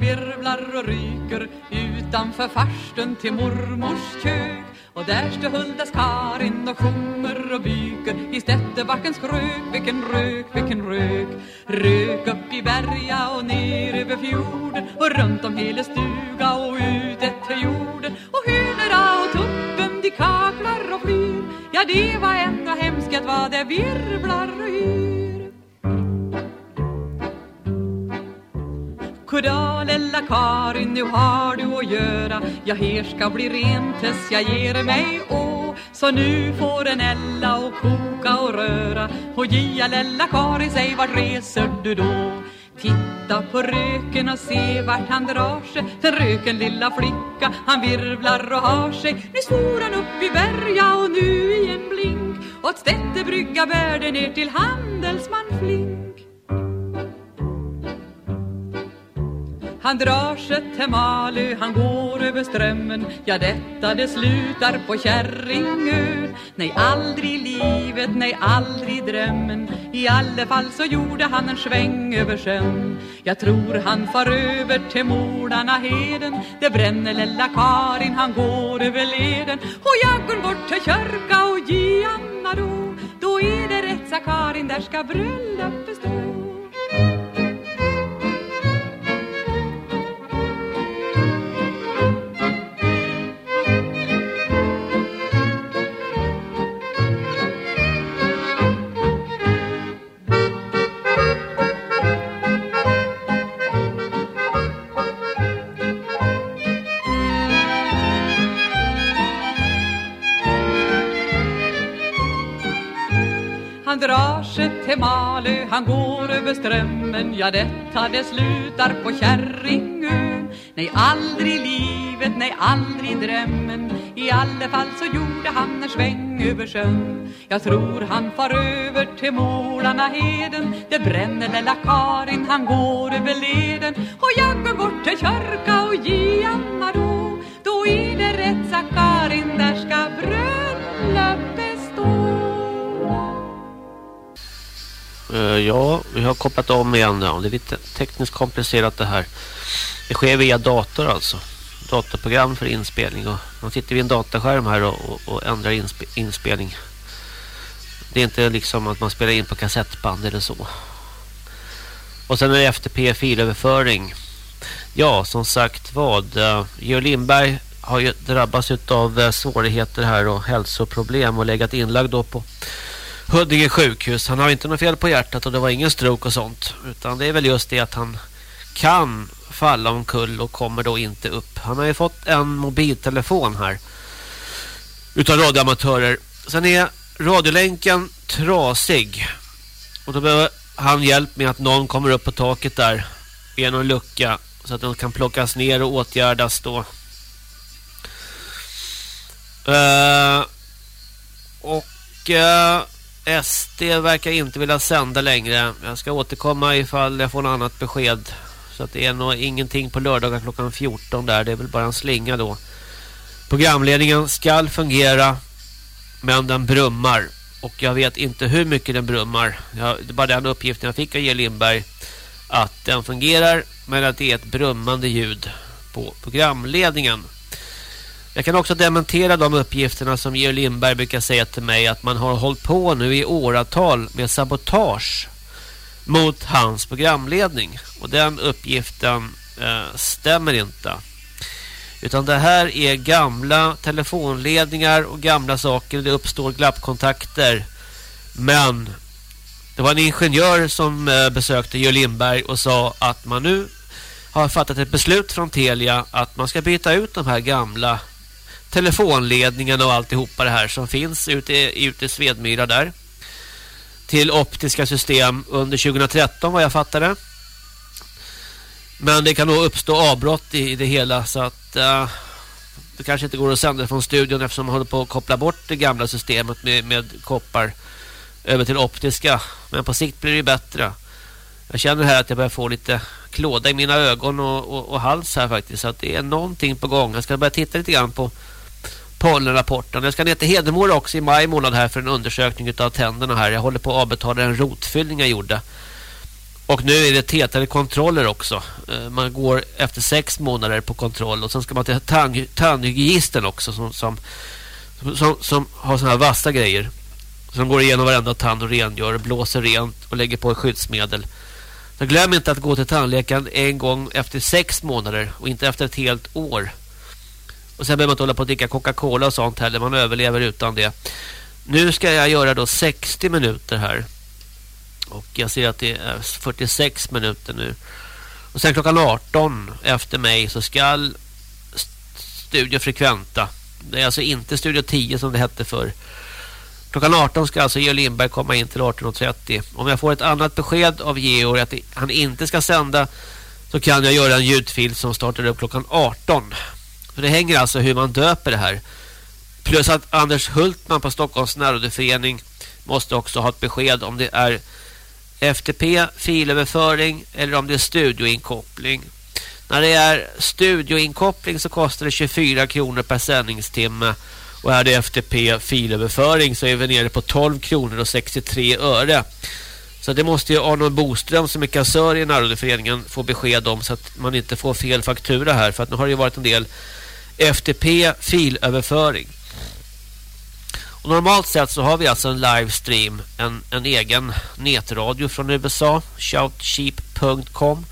virvlar och ryker utanför farsten till mormors kök. Och där står Huldas Karin och sjunger och byker I Stättebackens krök, vilken rök, vilken rök. Rök upp i berga och ner över fjorden Och runt om hela stuga och ut till jorden. Och hönorna och tuppen, de kaklar och flyr. Ja, det var ändå hemskt vad det virvlar och yr Goddag lilla Karin, nu har du att göra. Ja, här ska bli rent tills jag ger mig. Å Så nu får en Ella och koka och röra. Och gia lilla Karin, säg vart reser du då? Titta på röken och se vart han drar sig. Den röken lilla flicka, han virvlar och har sig. Nu svor han upp i berga och nu i en blink. Åt Stättebrygga bär det ner till handelsman Flink. Han drar sig till Malö, han går över strömmen. Ja, detta det slutar på Kärringön. Nej, aldrig i livet, nej, aldrig i drömmen. I alla fall så gjorde han en sväng över sjön. Jag tror han far över till Mordarna heden. Det bränner lilla Karin, han går över leden. Och jag går bort till kyrka och ge då Då är det rätt, sa Karin, där ska bröllopet stå. Korset till Malö, han går över strömmen. Ja, detta det slutar på Kärringön Nej, aldrig i livet, nej, aldrig i drömmen. I alla fall så gjorde han en sväng över sjön. Jag tror han far över till Målarna heden. Det bränner lilla Karin, han går över leden. Och jag går bort till kyrka och ge Anna då. Då är det rätt, sa Karin, där ska bröllopet Uh, ja, vi har kopplat om igen. nu. Det är lite tekniskt komplicerat det här. Det sker via dator alltså. Dataprogram för inspelning. Och man sitter vid en dataskärm här och, och, och ändrar inspe inspelning. Det är inte liksom att man spelar in på kassettband eller så. Och sen är det FTP-filöverföring. Ja, som sagt vad. Uh, Georg Lindberg har ju drabbats av uh, eh, svårigheter här och hälsoproblem och legat inlagd då på Huddinge sjukhus. Han har inte något fel på hjärtat och det var ingen stroke och sånt. Utan det är väl just det att han kan falla omkull och kommer då inte upp. Han har ju fått en mobiltelefon här. Utav radioamatörer. Sen är radiolänken trasig. Och då behöver han hjälp med att någon kommer upp på taket där. Genom lucka. Så att den kan plockas ner och åtgärdas då. Uh, och... Uh, SD verkar inte vilja sända längre. Jag ska återkomma ifall jag får något annat besked. Så att det är nog ingenting på lördagar klockan 14 där. Det är väl bara en slinga då. Programledningen ska fungera. Men den brummar. Och jag vet inte hur mycket den brummar. Jag, det är bara den uppgiften jag fick av J. Lindberg. Att den fungerar. Men att det är ett brummande ljud på programledningen. Jag kan också dementera de uppgifterna som Georg Lindberg brukar säga till mig att man har hållit på nu i åratal med sabotage mot hans programledning. Och den uppgiften eh, stämmer inte. Utan det här är gamla telefonledningar och gamla saker. Det uppstår glappkontakter. Men det var en ingenjör som eh, besökte Georg Lindberg och sa att man nu har fattat ett beslut från Telia att man ska byta ut de här gamla telefonledningarna och alltihopa det här som finns ute, ute i Svedmyra där till optiska system under 2013 vad jag fattade. Men det kan nog uppstå avbrott i det hela så att uh, det kanske inte går att sända från studion eftersom man håller på att koppla bort det gamla systemet med, med koppar över till optiska. Men på sikt blir det bättre. Jag känner här att jag börjar få lite klåda i mina ögon och, och, och hals här faktiskt. Så att det är någonting på gång. Jag ska börja titta lite grann på pollenrapporten. Jag ska ner till Hedemora också i maj månad här för en undersökning av tänderna här. Jag håller på att avbetala en rotfyllning jag gjorde. Och nu är det tätare kontroller också. Eh, man går efter sex månader på kontroll. Och sen ska man till tandhygienisten också som, som, som, som har sådana här vassa grejer. Som går igenom varenda tand och rengör, blåser rent och lägger på skyddsmedel. Så glöm inte att gå till tandläkaren en gång efter sex månader och inte efter ett helt år. Och sen behöver man inte hålla på att dricka Coca-Cola och sånt heller. Man överlever utan det. Nu ska jag göra då 60 minuter här. Och jag ser att det är 46 minuter nu. Och sen klockan 18 efter mig så ska Studio Frekventa. Det är alltså inte Studio 10 som det hette för. Klockan 18 ska alltså Georg Lindberg komma in till 18.30. Om jag får ett annat besked av Georg att han inte ska sända så kan jag göra en ljudfil som startar upp klockan 18. Så det hänger alltså hur man döper det här. Plus att Anders Hultman på Stockholms närrådeförening måste också ha ett besked om det är FTP, filöverföring eller om det är studioinkoppling. När det är studioinkoppling så kostar det 24 kronor per sändningstimme. Och är det FTP filöverföring så är vi nere på 12 kronor och 63 öre. Så det måste ju Arnold Boström som är kassör i närrådeföreningen få besked om så att man inte får fel faktura här. För att nu har det ju varit en del FTP filöverföring. Och normalt sett så har vi alltså en livestream, en, en egen nätradio från USA, shoutcheap.com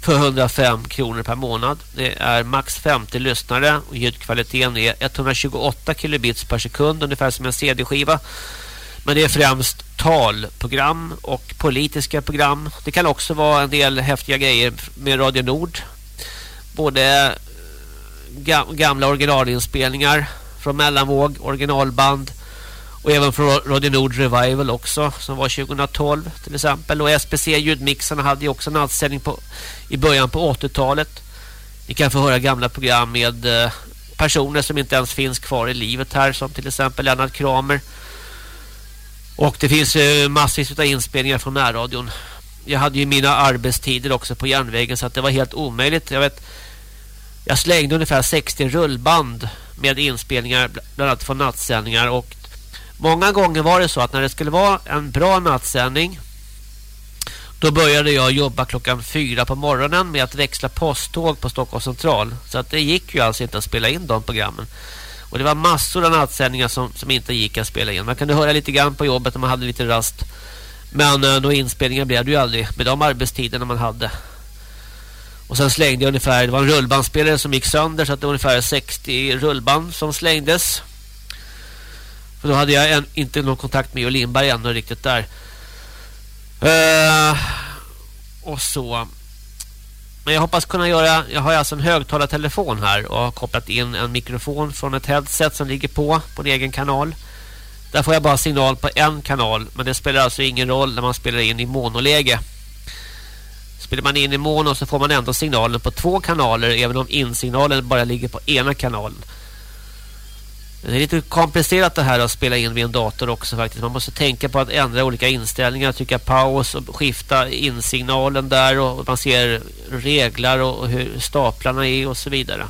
för 105 kronor per månad. Det är max 50 lyssnare och ljudkvaliteten är 128 kilobits per sekund ungefär som en CD-skiva. Men det är främst talprogram och politiska program. Det kan också vara en del häftiga grejer med Radio Nord. Både gamla originalinspelningar från mellanvåg, originalband och även från Radio Nord Revival också som var 2012 till exempel och SPC ljudmixarna hade ju också en anställning på i början på 80-talet. Ni kan få höra gamla program med eh, personer som inte ens finns kvar i livet här som till exempel Lennart Kramer. Och det finns eh, massvis av inspelningar från närradion. Jag hade ju mina arbetstider också på järnvägen så att det var helt omöjligt. Jag vet jag slängde ungefär 60 rullband med inspelningar bland annat från nattsändningar och många gånger var det så att när det skulle vara en bra nattsändning då började jag jobba klockan fyra på morgonen med att växla posttåg på Stockholms central. Så att det gick ju alltså inte att spela in de programmen. Och det var massor av nattsändningar som, som inte gick att spela in. Man kunde höra lite grann på jobbet när man hade lite rast. Men eh, några inspelningar blev det ju aldrig med de arbetstiderna man hade. Och sen slängde jag ungefär, det var en rullbandspelare som gick sönder så att det var ungefär 60 rullband som slängdes. För då hade jag en, inte någon kontakt med Lindberg ännu riktigt där. Uh, och så. Men jag hoppas kunna göra, jag har alltså en högtalartelefon här och har kopplat in en mikrofon från ett headset som ligger på på en egen kanal. Där får jag bara signal på en kanal men det spelar alltså ingen roll när man spelar in i monoläge. Spelar man in i mono så får man ändå signalen på två kanaler även om insignalen bara ligger på ena kanalen. Det är lite komplicerat det här att spela in vid en dator också faktiskt. Man måste tänka på att ändra olika inställningar, trycka paus och skifta insignalen där och man ser reglar och hur staplarna är och så vidare.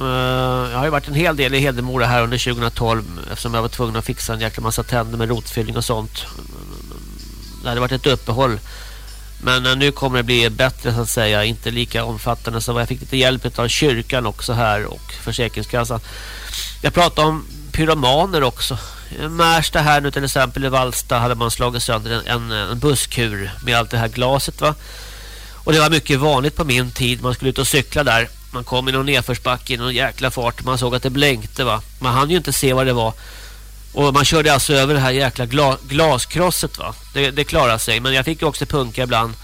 Eh, jag har ju varit en hel del i Hedemora här under 2012 eftersom jag var tvungen att fixa en jäkla massa tänder med rotfyllning och sånt det hade varit ett uppehåll. Men eh, nu kommer det bli bättre så att säga. Inte lika omfattande så jag fick lite hjälp av kyrkan också här och Försäkringskassan. Jag pratade om pyromaner också. Märsta här nu till exempel i Valsta hade man slagit sönder en, en, en busskur med allt det här glaset va. Och det var mycket vanligt på min tid. Man skulle ut och cykla där. Man kom i någon nedförsbacke i någon jäkla fart. Man såg att det blänkte va. Man hann ju inte se vad det var. Och man körde alltså över det här jäkla gla glaskrosset va. Det, det klarade sig. Men jag fick ju också punka ibland.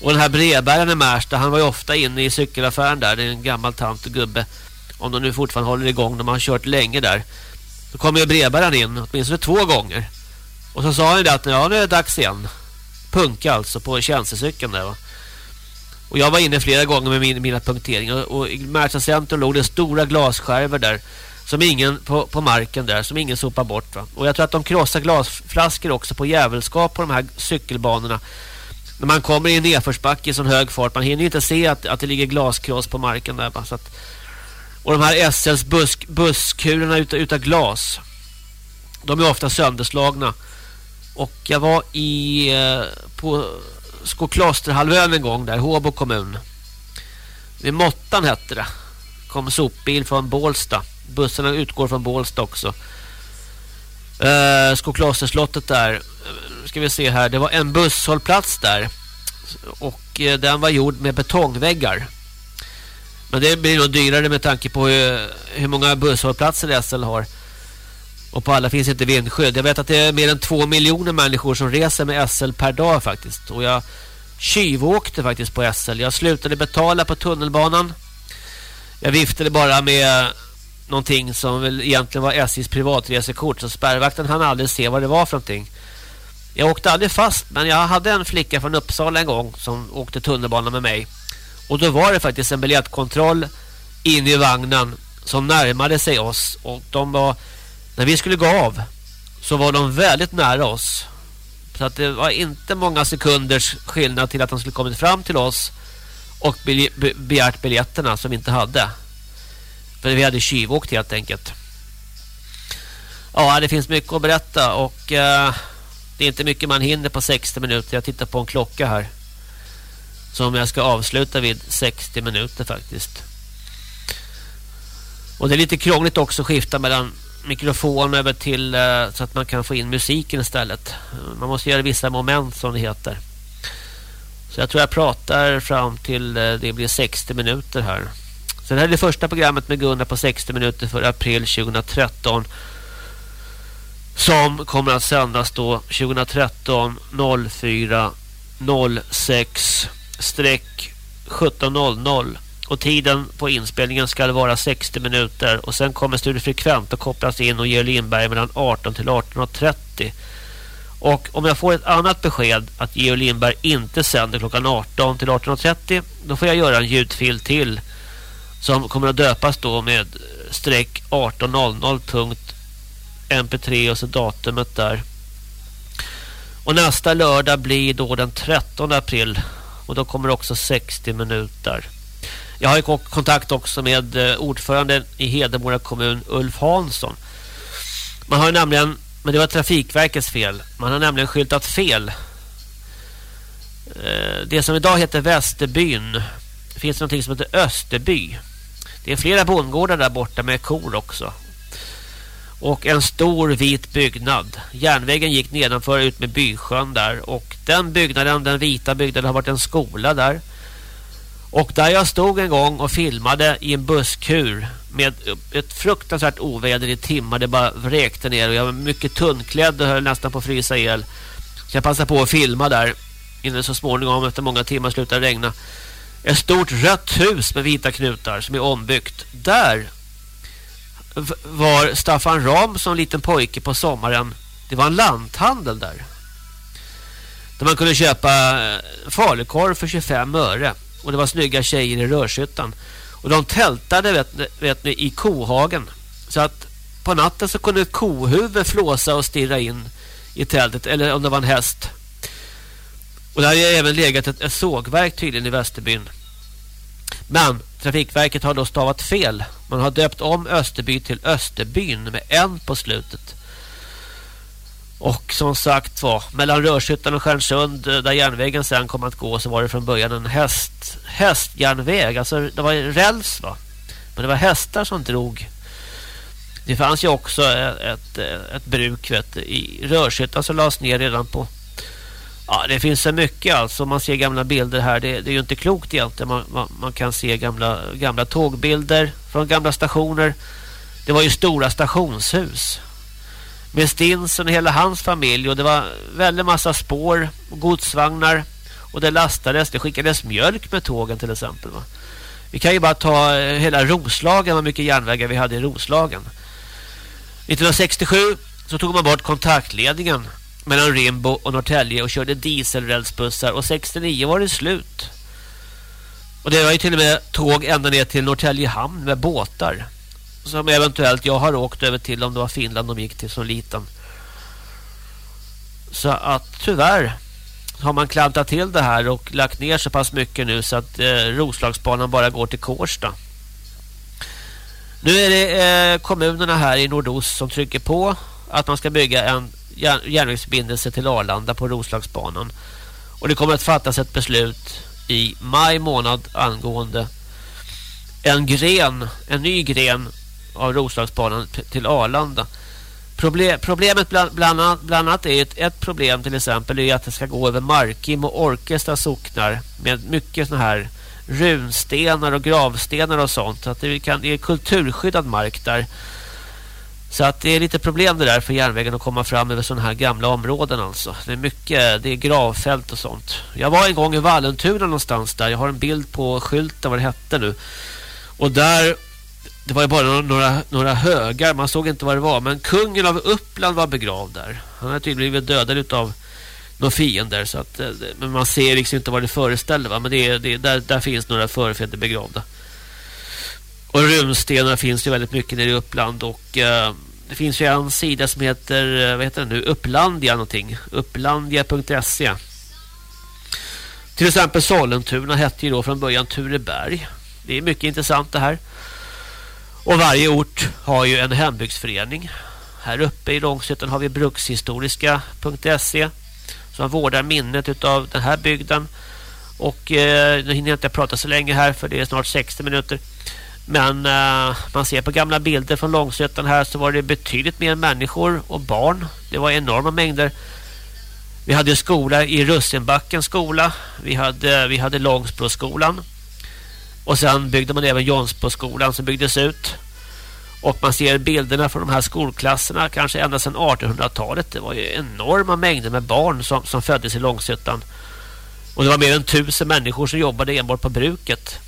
Och den här brevbäraren i Märsta, han var ju ofta inne i cykelaffären där. Det är en gammal tant och gubbe. Om de nu fortfarande håller igång, de har kört länge där. Då kommer ju brevbäraren in, åtminstone två gånger. Och så sa han ju att ja, nu är det dags igen. Punka alltså på tjänstecykeln där va. Och jag var inne flera gånger med min, mina punkteringar. Och i Märsta centrum låg det stora glasskärvor där. Som ingen på, på marken där, som ingen sopar bort va. Och jag tror att de krossar glasflaskor också på jävelskap på de här cykelbanorna. När man kommer i en nedförsbacke i sån hög fart. Man hinner ju inte se att, att det ligger glaskross på marken där. Va? Så att, och de här SLs busk, busskulorna utav, utav glas. De är ofta sönderslagna. Och jag var i eh, på Skoklosterhalvön en gång där, Håbo kommun. Vid Måttan hette det. Kom sopbil från Bålsta. Bussarna utgår från Bålsta också. Eh, Skoklosterslottet där. Eh, ska vi se här. Det var en busshållplats där. Och eh, den var gjord med betongväggar. Men det blir nog dyrare med tanke på hur, hur många busshållplatser SL har. Och på alla finns inte vindskydd. Jag vet att det är mer än två miljoner människor som reser med SL per dag faktiskt. Och jag tjuvåkte faktiskt på SL. Jag slutade betala på tunnelbanan. Jag viftade bara med någonting som väl egentligen var SJs privatresekort. Så spärrvakten hann aldrig se vad det var för någonting. Jag åkte aldrig fast men jag hade en flicka från Uppsala en gång som åkte tunnelbana med mig. Och då var det faktiskt en biljettkontroll in i vagnen som närmade sig oss. Och de var när vi skulle gå av så var de väldigt nära oss. Så att det var inte många sekunders skillnad till att de skulle kommit fram till oss och begärt biljetterna som vi inte hade. För vi hade tjuvåkt helt enkelt. Ja, det finns mycket att berätta och eh, det är inte mycket man hinner på 60 minuter. Jag tittar på en klocka här. Som jag ska avsluta vid 60 minuter faktiskt. Och det är lite krångligt också att skifta mellan mikrofon över till eh, så att man kan få in musiken istället. Man måste göra vissa moment som det heter. Så jag tror jag pratar fram till eh, det blir 60 minuter här. Så det här är det första programmet med Gunnar på 60 minuter för april 2013. Som kommer att sändas då 2013 04 06 1700 och tiden på inspelningen ska vara 60 minuter och sen kommer studiefrekvent att kopplas in och ge Lindberg mellan 18 till 18.30. Och om jag får ett annat besked att Geo Lindberg inte sänder klockan 18 till 18.30 då får jag göra en ljudfil till som kommer att döpas då med streck 1800.mp3 och så datumet där. Och nästa lördag blir då den 13 april och då kommer också 60 minuter. Jag har kontakt också med eh, ordföranden i Hedemora kommun Ulf Hansson. Man har nämligen, men det var Trafikverkets fel. Man har nämligen skyltat fel. Eh, det som idag heter Västerbyn. Det finns något som heter Österby. Det är flera bondgårdar där borta med kor också. Och en stor vit byggnad. Järnvägen gick nedanför ut med Bysjön där. Och den byggnaden, den vita byggnaden har varit en skola där. Och där jag stod en gång och filmade i en busskur med ett fruktansvärt oväder i timmar. Det bara vräkte ner och jag var mycket tunnklädd och höll nästan på att frysa el. Så jag passade på att filma där innan så småningom efter många timmar slutade regna. Ett stort rött hus med vita knutar som är ombyggt. Där var Staffan Ram som liten pojke på sommaren. Det var en lanthandel där. Där man kunde köpa eh, falukorv för 25 öre. Och det var snygga tjejer i rörshyttan. Och de tältade vet, vet ni, i kohagen. Så att på natten så kunde ett kohuvud flåsa och stirra in i tältet. Eller om det var en häst. Och där har även legat ett, ett sågverk tydligen i Västerbyn. Men Trafikverket har då stavat fel. Man har döpt om Österby till Österbyn med en på slutet. Och som sagt var, mellan Rörshyttan och Stjärnsund eh, där järnvägen sen kom att gå så var det från början en häst, hästjärnväg. Alltså det var räls va. Men det var hästar som drog. Det fanns ju också eh, ett, ett, ett bruk vet, i Rörshyttan som lades ner redan på Ja, det finns så mycket alltså. Man ser gamla bilder här. Det, det är ju inte klokt egentligen. Man, man, man, kan se gamla, gamla tågbilder från gamla stationer. Det var ju stora stationshus med Stinsen och hela hans familj och det var väldigt massa spår och godsvagnar Och det lastades, det skickades mjölk med tågen till exempel. Va? Vi kan ju bara ta eh, hela Roslagen, vad mycket järnvägar vi hade i Roslagen. 1967 så tog man bort kontaktledningen mellan Rimbo och Norrtälje och körde dieselrälsbussar och 69 var det slut. Och det var ju till och med tåg ända ner till Norrtälje hamn med båtar. Som eventuellt jag har åkt över till om det var Finland de gick till som liten. Så att tyvärr har man klantat till det här och lagt ner så pass mycket nu så att eh, Roslagsbanan bara går till Kårsta. Nu är det eh, kommunerna här i nordost som trycker på att man ska bygga en järnvägsförbindelse till Arlanda på Roslagsbanan. Och det kommer att fattas ett beslut i maj månad angående en gren, en ny gren av Roslagsbanan till Arlanda. Proble problemet bland, bland, annat, bland annat är ett, ett problem till exempel är att det ska gå över Markim och Orkesta socknar med mycket såna här runstenar och gravstenar och sånt. Så att det, kan, det är kulturskyddad mark där. Så att det är lite problem det där för järnvägen att komma fram över sådana här gamla områden alltså. Det är mycket, det är gravfält och sånt. Jag var en gång i Vallentuna någonstans där. Jag har en bild på skylten vad det hette nu. Och där det var ju bara några, några högar. Man såg inte vad det var. Men kungen av Uppland var begravd där. Han hade tydligen blivit dödad av några fiender. Så att, eh, men man ser liksom inte vad det föreställer. Va? Men det är, det där, där finns några förfäder begravda. Och runstenar finns ju väldigt mycket nere i Uppland. Och eh, det finns ju en sida som heter, eh, vad heter den nu? Upplandia någonting. Upplandia.se Till exempel Sollentuna hette ju då från början Tureberg. Det är mycket intressant det här. Och varje ort har ju en hembygdsförening. Här uppe i Långshyttan har vi brukshistoriska.se som vårdar minnet av den här bygden. Och eh, nu hinner jag inte prata så länge här för det är snart 60 minuter. Men eh, man ser på gamla bilder från Långshyttan här så var det betydligt mer människor och barn. Det var enorma mängder. Vi hade skola i Russenbacken skola. Vi hade, vi hade Långsbroskolan. Och sen byggde man även Jonsboskolan som byggdes ut. Och man ser bilderna från de här skolklasserna kanske ända sedan 1800-talet. Det var ju enorma mängder med barn som, som föddes i Långshyttan. Och det var mer än tusen människor som jobbade enbart på bruket.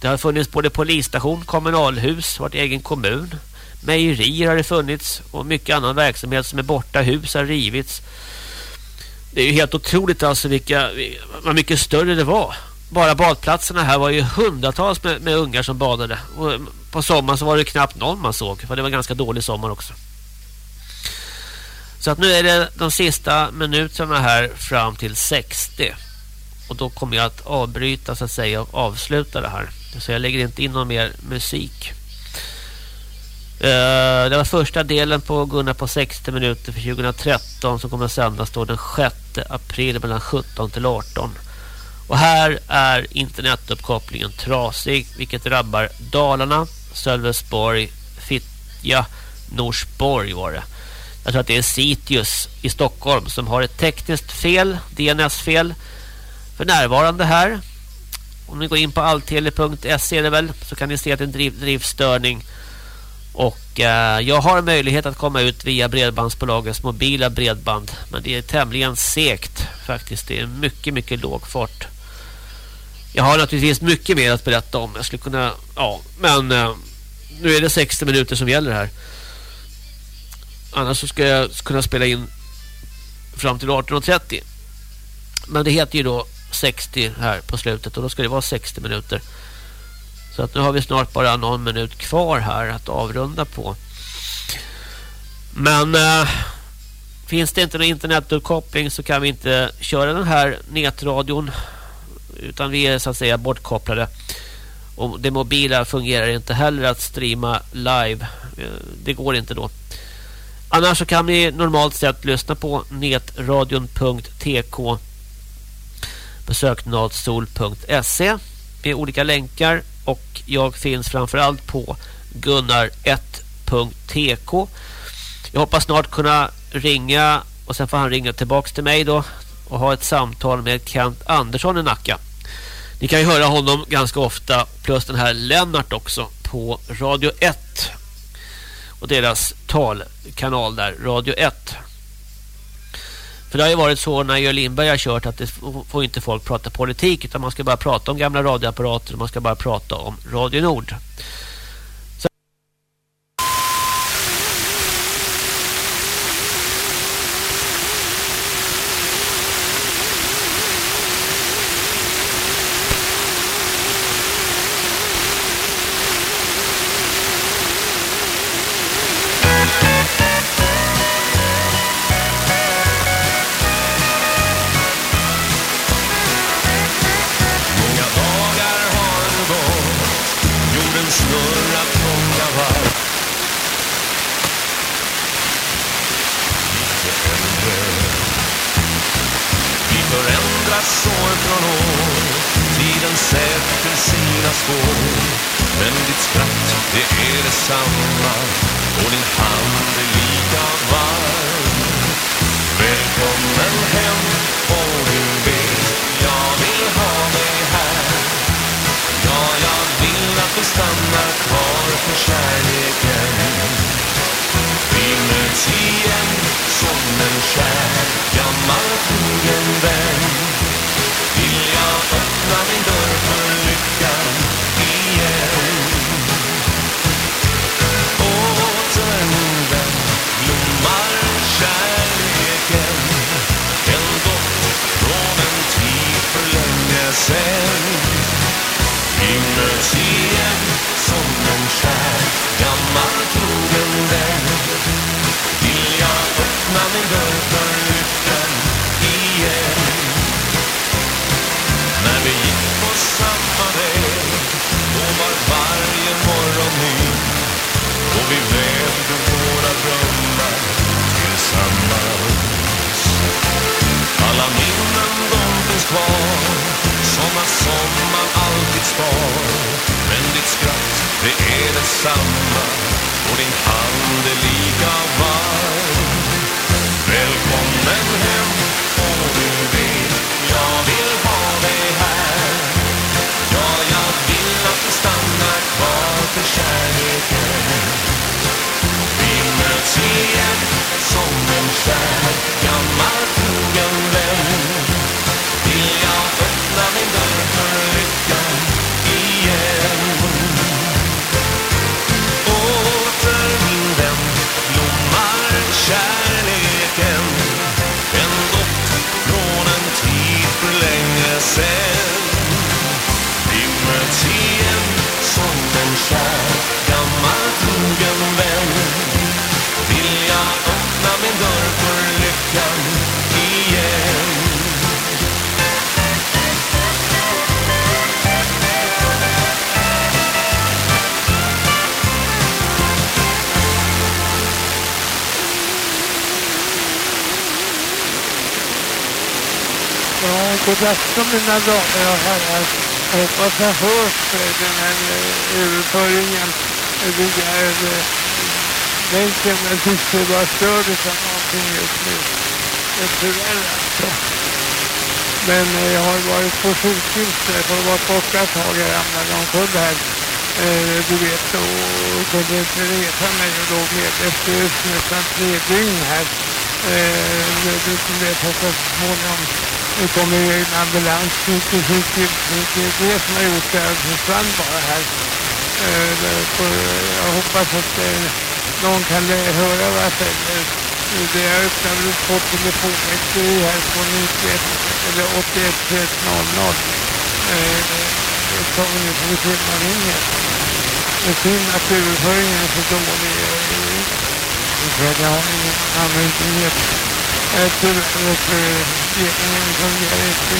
Det har funnits både polisstation, kommunalhus, vart egen kommun. Mejerier har det funnits och mycket annan verksamhet som är borta. Hus har rivits. Det är ju helt otroligt alltså vilka, vad mycket större det var bara badplatserna här var ju hundratals med, med ungar som badade. Och på sommaren så var det knappt någon man såg. För det var ganska dålig sommar också. Så att nu är det de sista minuterna här fram till 60. Och då kommer jag att avbryta så att säga och avsluta det här. Så jag lägger inte in någon mer musik. Uh, det var första delen på Gunnar på 60 minuter för 2013 som kommer att sändas då den 6 april mellan 17 till 18. Och här är internetuppkopplingen trasig vilket drabbar Dalarna, Sölvesborg, Fittja, Norsborg var det. Jag tror att det är Sitius i Stockholm som har ett tekniskt fel, DNS-fel för närvarande här. Om ni går in på alltele.se det väl så kan ni se att det är en driv driftstörning. Och eh, jag har möjlighet att komma ut via bredbandsbolagets mobila bredband. Men det är tämligen segt faktiskt. Det är mycket, mycket låg fart. Jag har naturligtvis mycket mer att berätta om. Jag skulle kunna, ja, men eh, nu är det 60 minuter som gäller här. Annars så ska jag kunna spela in fram till 18.30. Men det heter ju då 60 här på slutet och då ska det vara 60 minuter. Så att nu har vi snart bara någon minut kvar här att avrunda på. Men äh, finns det inte någon internetuppkoppling så kan vi inte köra den här nätradion utan vi är så att säga bortkopplade. Och det mobila fungerar inte heller att streama live. Eh, det går inte då. Annars så kan ni normalt sett lyssna på netradion.tk Besök nadsol.se med olika länkar och jag finns framförallt på gunnar1.tk Jag hoppas snart kunna ringa och sen får han ringa tillbaks till mig då och ha ett samtal med Kent Andersson i Nacka. Ni kan ju höra honom ganska ofta plus den här Lennart också på Radio 1 och deras talkanal där, Radio 1. För det har ju varit så när Jörn Lindberg har kört att det får inte folk prata politik utan man ska bara prata om gamla radioapparater och man ska bara prata om Radio Nord. Mina damer och herrar. Jag hoppas jag hörs den här överföringen via länken. Jag tyckte det var stördes av någonting just nu. Tyvärr alltså. Men jag har varit på sjukhus där för att vara borta ett tag. Jag ramlade omkull här. Du vet, och kunde inte resa mig och låg medvetslös nästan tre dygn här. Du vet att så småningom nu kommer ju en ambulans till sjukhus. Det är det som har gjort det. Jag försvann bara här. Eh, jag hoppas att eh, någon kan eh, höra vad jag säger. Det jag öppnade på telefonväxteri här på 91 eller 81 21 00. Nu får vi se om man ringer. Det är synd att överföringen är så dålig. Jag har ingen annan möjlighet. Tyvärr ledningen fungerar inte